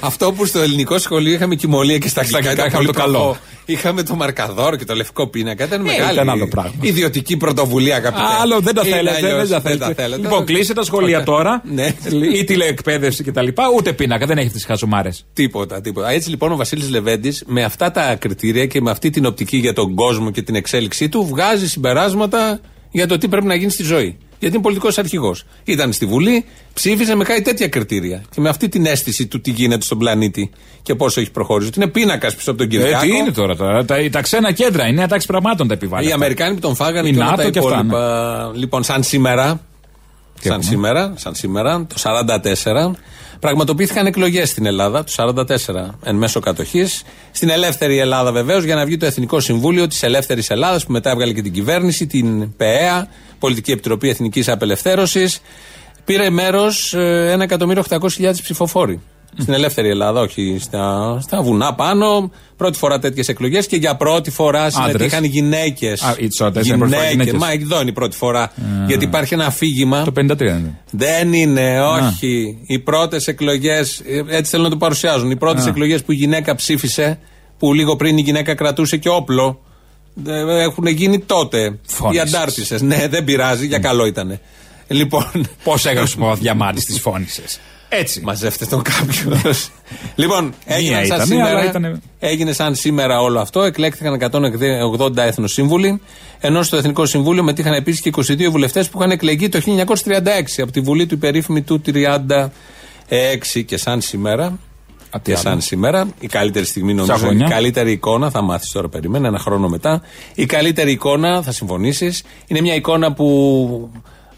Αυτό που στο ελληνικό σχολείο είχαμε κοιμωλία και στα αγγλικά, αγγλικά ήταν είχαμε πολύ το καλό. προχώ. Είχαμε το μαρκαδόρο και το λευκό πίνακα. Ήταν Ε, μεγάλη. ήταν άλλο πράγμα. Ιδιωτική πρωτοβουλία, αγαπητέ. Άλλο δεν τα Είναι θέλετε. αλλιώς, Δεν τα θέλετε. θέλετε. Λοιπόν, κλείσε τα σχολεία τώρα. Ναι. Ή τηλεεκπαίδευση κτλ. Ούτε πίνακα, δεν έχει τι χαζομάρε. Τίποτα, τίποτα. Έτσι λοιπόν ο Βασίλης Λεβέντης με αυτά τα κριτήρια και με αυτή την οπτική για τον κόσμο και την εξέλιξή του βγάζει συμπεράσματα για το τι πρέπει να γίνει στη ζωή. Γιατί είναι πολιτικός αρχηγός. Ήταν στη Βουλή, ψήφισε με κάτι τέτοια κριτήρια. Και με αυτή την αίσθηση του τι γίνεται στον πλανήτη και πόσο έχει προχωρήσει. Ότι είναι πίνακας πίσω από τον Ε, Κυριάκο. τι είναι τώρα, τώρα. Τα, τα ξένα κέντρα, η νέα τάξη πραγμάτων τα επιβάλλει. Οι αυτά. Αμερικάνοι που τον φάγανε Η και όλα ΝΑΤΟ τα και αυτά, ναι. υπόλοιπα. Λοιπόν, σαν σήμερα, σαν έχουμε; σήμερα, σαν σήμερα, το 44, πραγματοποιήθηκαν εκλογές στην Ελλάδα, το 44, εν μέσω κατοχής. Στην ελεύθερη Ελλάδα, βεβαίως, για να βγει το Εθνικό Συμβούλιο της Ελεύθερης Ελλάδας, που μετά έβγαλε και την κυβέρνηση, την ΠΕΑ, Πολιτική Επιτροπή Εθνικής Απελευθέρωσης. Πήρε μέρος 1.800.000 ψηφοφόροι. Στην ελεύθερη Ελλάδα, όχι στα, στα βουνά πάνω. Πρώτη φορά τέτοιες εκλογές και για πρώτη φορά συμμετείχαν γυναίκες. Α, η ισότητα είναι πρώτη φορά γυναίκες. Μα εδώ είναι η πρώτη φορά. Γιατί υπάρχει ένα αφήγημα. Το 53 είναι. Δεν είναι, όχι. Οι πρώτες εκλογές, έτσι θέλω να το παρουσιάζουν. Οι πρώτες Α. εκλογές που η γυναίκα ψήφισε, που λίγο πριν η γυναίκα κρατούσε και όπλο, ε, έχουν γίνει τότε. Φώνησες. Οι αντάρτισε. Ναι, δεν πειράζει, για καλό ήταν. Λοιπόν. Πώς έγραψε ο διαμάτη τη φώνησες. Έτσι. Μαζεύτε τον κάποιο. λοιπόν, έγινε σαν, ήταν, σήμερα, αλλά ήταν- έγινε σαν σήμερα όλο αυτό. Εκλέχθηκαν 180 εθνοσύμβουλοι. Ενώ στο Εθνικό Συμβούλιο μετήχαν επίσης και 22 βουλευτές που είχαν εκλεγεί το 1936 από τη Βουλή του υπερήφημη του 36. Και σαν σήμερα. Και άλλο. σαν σήμερα, η καλύτερη στιγμή νομίζω, Σαγωνιά. η καλύτερη εικόνα, θα μάθεις τώρα, περιμένα ένα χρόνο μετά. Η καλύτερη εικόνα, θα συμφωνήσεις, είναι μια εικόνα που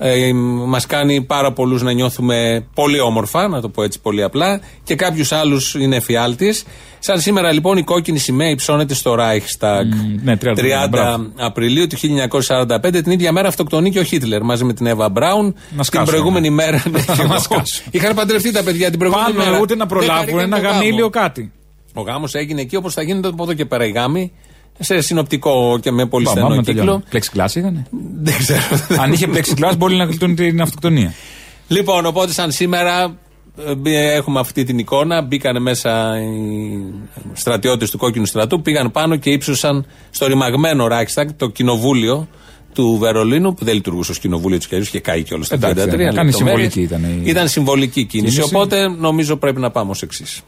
ε, μας κάνει πάρα πολλούς να νιώθουμε πολύ όμορφα, να το πω έτσι πολύ απλά, και κάποιους άλλους είναι εφιάλτης. Σαν σήμερα λοιπόν η κόκκινη σημαία υψώνεται στο Reichstag. ναι, 30, 30 μπράβο. Απριλίου του 1945. Την ίδια μέρα αυτοκτονεί και ο Χίτλερ μαζί με την Εύα Μπράουν. Να την σκάσω, προηγούμενη μέρα. ναι, και Να εγώ. σκάσω. Είχαν παντρευτεί τα παιδιά την προηγούμενη Πάμε μέρα. ούτε να Δεν προλάβουν χαρήκαν ένα το γάμο. γαμήλιο κάτι. Ο γάμος έγινε εκεί όπως θα γίνεται από εδώ και πέρα οι γάμοι. Σε συνοπτικό και με πολύ Πάμε, στενό πάμε, κύκλο. τελειώνουμε. Plexiglass είχανε. Δεν ξέρω. Αν είχε plexiglass μπορεί να γλιτώνει την αυτοκτονία. Λοιπόν, οπότε σαν σήμερα ε, έχουμε αυτή την εικόνα. Μπήκαν μέσα οι στρατιώτες του κόκκινου στρατού, πήγαν πάνω και ύψωσαν στο ρημαγμένο Reichstag, το κοινοβούλιο του Βερολίνου, που δεν λειτουργούσε ως κοινοβούλιο της Κερδού και καεί κιόλας το 33. Εντάξει, ήταν- κάνει λεπτομέρειες. συμβολική ήταν η- Ήταν συμβολική κίνηση. Κίνηση. Οπότε νομίζω πρέπει να πάμε ως εξής.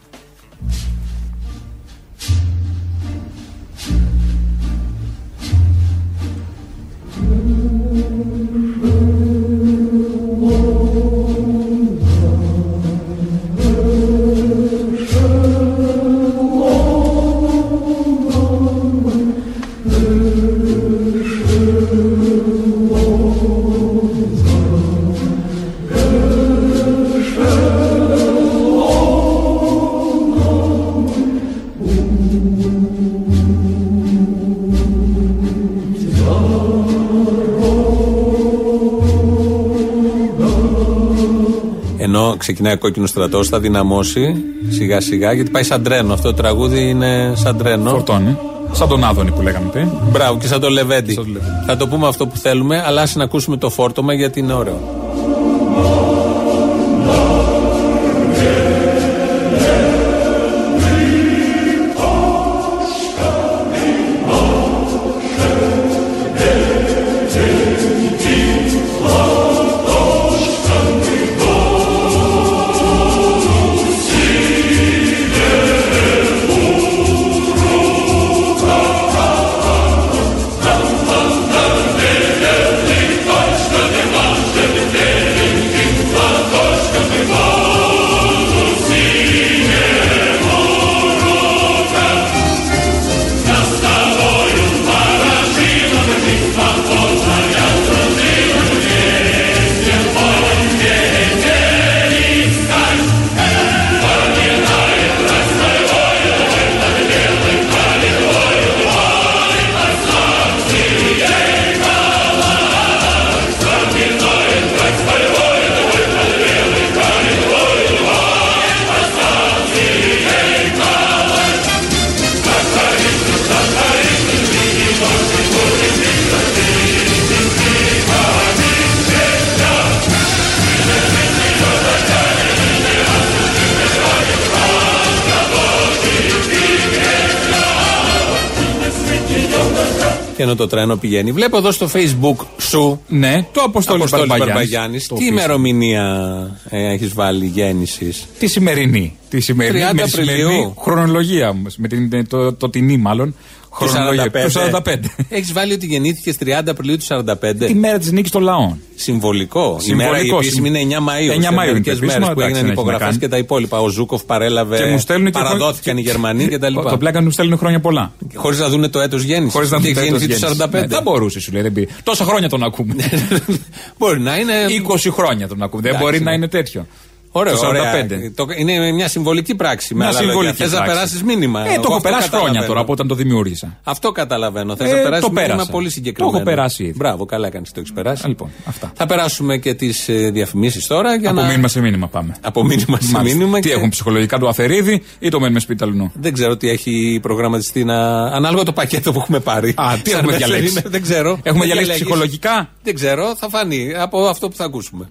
Ξεκινάει ο κόκκινο στρατός, θα δυναμώσει σιγά σιγά γιατί πάει σαν τρένο. Αυτό το τραγούδι είναι σαν τρένο. Φορτώνει. Σαν τον Άδωνη που λέγαμε πριν. Μπράβο, και σαν το Λεβέντι. Θα το πούμε αυτό που θέλουμε, αλλά ας ακούσουμε το φόρτωμα γιατί είναι ωραίο. Ενώ το τρένο πηγαίνει. Βλέπω εδώ στο facebook σου. Ναι, το Αποστόλη Μπαρμπαγιάννης. Τι ημερομηνία ε, έχεις βάλει γέννησης; Τη σημερινή. Τη σημερινή. 30 με τη σημερινή Απριλίου. χρονολογία όμως. Με την, το, το τινή μάλλον. Του Χρονολογία. 45. Του 45. Έχεις βάλει ότι γεννήθηκες 30 Απριλίου του 45. Τη μέρα της νίκης των λαών. Συμβολικό. Η μέρα η Συμβολικό, επίσημη είναι 9 Μαΐου. 9 Μαΐου είναι το μέρες επίσημο, που εντάξει, έγιναν δεν έχει να υπογραφές κάνει. και τα υπόλοιπα. Ο Ζούκοφ παρέλαβε. Και μου στέλνουν και παραδόθηκαν οι Γερμανοί κτλ. Το πλάκα μου στέλνουν χρόνια πολλά. Χωρίς να δουν το έτος γέννησης. Χωρίς να Τι δουν το έχει έτος γεννηθεί του γέννησης. 45. Ναι, δεν μπορούσε, σου λέει. δεν πει. Τόσα χρόνια τον ακούμε. Μπορεί να είναι. 20 χρόνια τον ακούμε. Δεν Εντάξει, μπορεί ναι. να είναι τέτοιο. Ωραίο, Το 45. ωραία. Το- είναι μια συμβολική πράξη. Μια συμβολική Θες να πράξη. περάσεις μήνυμα; Ε, Εγώ το έχω αυτό περάσει χρόνια καταλαβαίνω. τώρα από όταν το δημιούργησα. Αυτό καταλαβαίνω. Θες Ε, να περάσεις το μήνυμα πέρασα. πολύ συγκεκριμένο. Το έχω περάσει ήδη. Μπράβο, καλά έκανε το έχεις περάσει. Λοιπόν, αυτά. Θα περάσουμε και τις διαφημίσεις τώρα. Για Από να... μήνυμα σε μήνυμα πάμε. Από μήνυμα σε Μάλιστα. μήνυμα. Τι και- έχουν ψυχολογικά του αφαιρίδι ή το μένουμε σπίτι αλουνού. Δεν ξέρω τι έχει προγραμματιστεί να. Ανάλογα το πακέτο που έχουμε πάρει. Α, τι Σαν έχουμε μέσα διαλέξει; είναι, Δεν ξέρω. Έχουμε Δεν διαλέξει διαλέγεις. ψυχολογικά; Δεν ξέρω, θα φανεί από αυτό που θα ακούσουμε.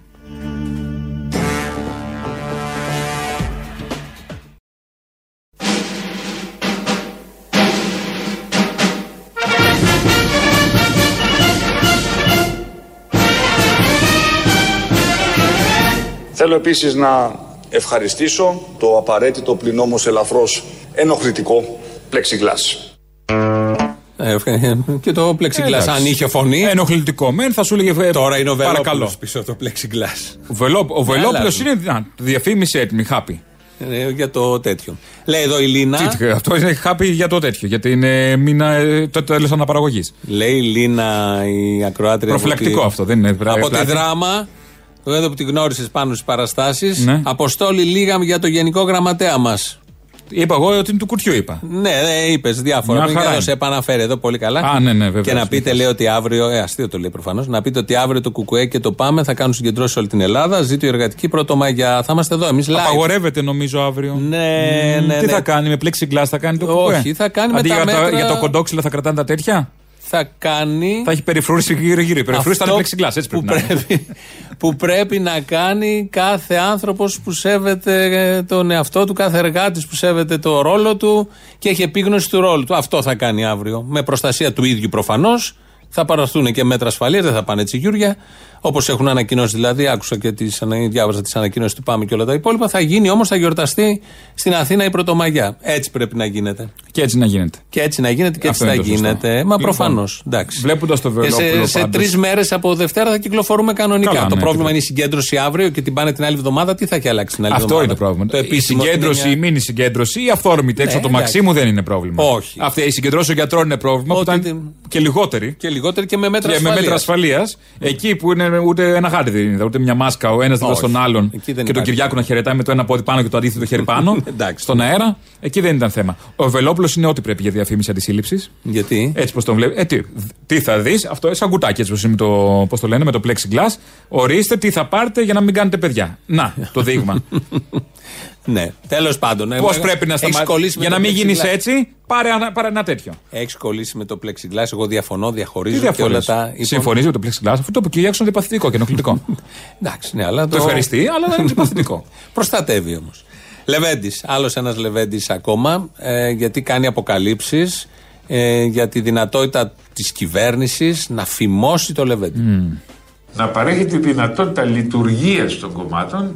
Θέλω επίσης να ευχαριστήσω το απαραίτητο πλην όμως ελαφρώς ενοχλητικό πλεξιγκλάς. Ε, ευχα- και το plexiglass, Εντάξει. αν είχε φωνή. Ενοχλητικό μεν, θα σου λέγε. ε, Τώρα είναι ο Παρακαλώ. Βελόπουλος πίσω από το plexiglass. Ο, Βελό, ο Βελόπουλος αλλάζουν. είναι. Να, διαφήμιση έτοιμη, χάπη. Ε, για το τέτοιο. Λέει εδώ η Λίνα. Τι, Αυτό είναι χάπη για το τέτοιο. Γιατί είναι μήνα, ε, το τέλος αναπαραγωγής. Λέει η Λίνα η ακροάτρια. Προφυλακτικό από τη- αυτό, δεν είναι Από τη πλάτη. Δράμα. Εδώ που την γνώρισες πάνω στις παραστάσεις. Ναι. Αποστόλη λίγα για το γενικό γραμματέα μας. Είπα εγώ ότι είναι του κουτιού, είπα. Ναι, είπες διάφορα. Μια Μην χαρά και εδώ είναι. σε επαναφέρει εδώ πολύ καλά. Α, ναι, ναι, βεβαίως. Και να πείτε, Βεβαίως. λέει ότι αύριο. Ε, αστείο το λέει προφανώς. Να πείτε ότι αύριο το Κουκουέ και το Πάμε θα κάνουν συγκεντρώσεις σε όλη την Ελλάδα. Ζήτω η εργατική πρωτομαγιά. Θα είμαστε εδώ εμείς live. Απαγορεύεται νομίζω αύριο. Ναι, Μμμ, ναι, Τι ναι. θα κάνει, με plexiglass θα κάνει το Όχι, κουκουέ. θα κάνει με Αντί τα για, μέτρα- για το κοντόξυλο θα κρατάνε τα τέτοια; Θα κάνει. Θα έχει περιφρούρηση γύρω-γύρω. Η περιφρούρηση θα Αυτό είναι plexiglass, έτσι που πρέπει να είναι. πρέπει, που πρέπει να κάνει κάθε άνθρωπος που σέβεται ε, τον εαυτό του, κάθε εργάτης που σέβεται το ρόλο του και έχει επίγνωση του ρόλου του. Αυτό θα κάνει αύριο. Με προστασία του ίδιου προφανώς. Θα παραστούν και μέτρα ασφαλείας, δεν θα πάνε τσιγιούρια. Όπως έχουν ανακοινώσει δηλαδή, άκουσα και τις, ανα- διάβασα τις ανακοινώσεις του Πάμε και όλα τα υπόλοιπα. Θα γίνει όμως, θα γιορταστεί στην Αθήνα η Πρωτομαγιά. Έτσι πρέπει να γίνεται. Και έτσι να γίνεται. Και έτσι να γίνεται και έτσι Αυτό θα είναι το σωστό. γίνεται. Μα Λοιπόν, προφανώς. Εντάξει. βλέποντας το Ε, Βελόπουλο Σε, σε πάντως. τρεις μέρες από Δευτέρα θα κυκλοφορούμε κανονικά. Καλά, το ναι, πρόβλημα και- είναι η συγκέντρωση αύριο και την πάνε την άλλη εβδομάδα. Τι θα έχει αλλάξει την άλλη Αυτό εβδομάδα; είναι το πρόβλημα. Το η επίσημο συγκέντρωση, στην η εννιά- μήνυ συγκέντρωση ή αυθόρμητη έξω Ναι, από το εντάξει. Μαξίμου δεν είναι πρόβλημα. Όχι. Αυτή η συγκεντρώση των γιατρών είναι πρόβλημα που Ότι ήταν την- και λιγότερη. Και λιγότερη και με μέτρα Και με μέτρα ασφαλείας. ασφαλείας, εκεί που είναι ούτε ένα χάρτη δεν είναι, ούτε μια μάσκα ο ένας δίπλα Όχι. στον άλλον Εκεί και δεν τον υπάρχει. Κυριάκο να χαιρετάει με το ένα πόδι πάνω και το αντίθετο χέρι πάνω. Εντάξει. στον αέρα, εκεί δεν ήταν θέμα. Ο Βελόπουλος Παπαδόπουλο είναι ό,τι πρέπει για διαφήμιση αντισύλληψης. Γιατί; Έτσι πώ τον βλέπει. Ε, τι, τι θα δεις, αυτό είναι σαν κουτάκι έτσι πως είναι με το, πώς το λένε, με το plexiglass. Ορίστε τι θα πάρετε για να μην κάνετε παιδιά. Να, το δείγμα. Ναι, τέλος πάντων. Πώς πρέπει να σταματήσει. Για να μην γίνεις έτσι, πάρε, ένα- πάρε ένα τέτοιο. Έχεις κολλήσει με το plexiglass. Εγώ διαφωνώ, διαχωρίζω Τι και όλα διαφορές. τα. υπο- Συμφωνείς με το plexiglass, αυτό το είπε και ο Γιάξον είναι παθητικό και ενοχλητικό. Εντάξει, ναι, αλλά το ευχαριστεί, αλλά είναι παθητικό. Προστατεύει όμως. Λεβέντης. Άλλος ένας Λεβέντης ακόμα, ε, γιατί κάνει αποκαλύψεις ε, για τη δυνατότητα της κυβέρνησης να φημώσει το Λεβέντη. να παρέχει τη δυνατότητα λειτουργίας των κομμάτων,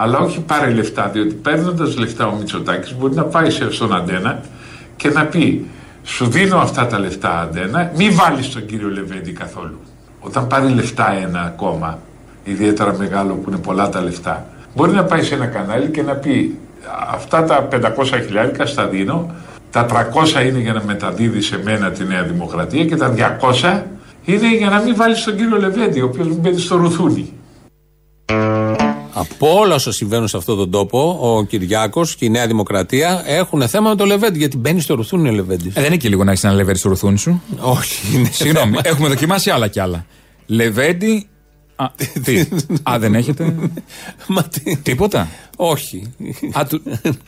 αλλά όχι πάρε λεφτά. Διότι παίρνοντας λεφτά ο Μητσοτάκης μπορεί να πάει σε- στον Αντένα και να πει: Σου δίνω αυτά τα λεφτά, Αντένα, μη βάλεις τον κύριο Λεβέντη καθόλου. Όταν πάρει λεφτά ένα κόμμα, ιδιαίτερα μεγάλο που είναι πολλά τα λεφτά, μπορεί να πάει σε ένα κανάλι και να πει: Αυτά τα 500 χιλιάρικα στα δίνω, τα 300 είναι για να μεταδίδει σε μένα τη Νέα Δημοκρατία και τα 200 είναι για να μην βάλεις τον κύριο Λεβέντη, ο οποίος μπαίνει στο ρουθούνι. Από όλα όσα συμβαίνουν σε αυτόν τον τόπο, ο Κυριάκος και η Νέα Δημοκρατία έχουν θέμα με το Λεβέντη. Γιατί μπαίνει στο ρουθούνι ο Λεβέντης. Ε, δεν είναι και λίγο να έχεις ένα λεβέντι στο ρουθούνι σου. Όχι, είναι Συγγνώμη, θέμα. έχουμε δοκιμάσει άλλα κι άλλα. Λεβέντι. Α, τι; Α, δεν έχετε; Μα τι; Τίποτα; Όχι. Α, του-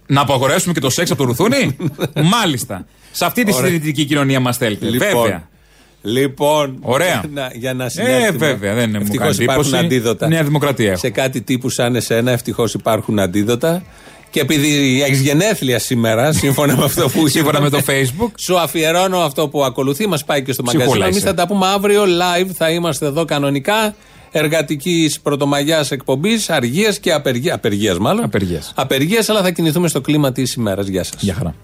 Να απαγορεύσουμε και το σεξ από το ρουθούνι; Μάλιστα. Σε αυτή τη Ωραία. συντηρητική κοινωνία μας θέλετε. Λοιπόν, Βέβαια. Λοιπόν, Ωραία. να- για να Ε, συνέλθουμε. βέβαια, δεν μου Ευτυχώς κάνει υπάρχουν εντύπωση. αντίδοτα. Νέα Δημοκρατία έχω. Σε κάτι τύπου σαν εσένα, ευτυχώς υπάρχουν αντίδοτα. Και επειδή έχεις γενέθλια σήμερα, σύμφωνα με αυτό που Σύμφωνα είπαμε, με το Facebook. Σου αφιερώνω αυτό που ακολουθεί. Μας πάει και στο Ψυχούλα μαγκαζίνο. Εμεί είσαι. θα τα πούμε αύριο live. Θα είμαστε εδώ κανονικά. Εργατικής πρωτομαγιάς εκπομπής, αργίας και απεργία. Απεργίας, μάλλον. Απεργίας. Απεργίας, αλλά θα κινηθούμε στο κλίμα της ημέρας. Γεια σας. Γεια χαρά.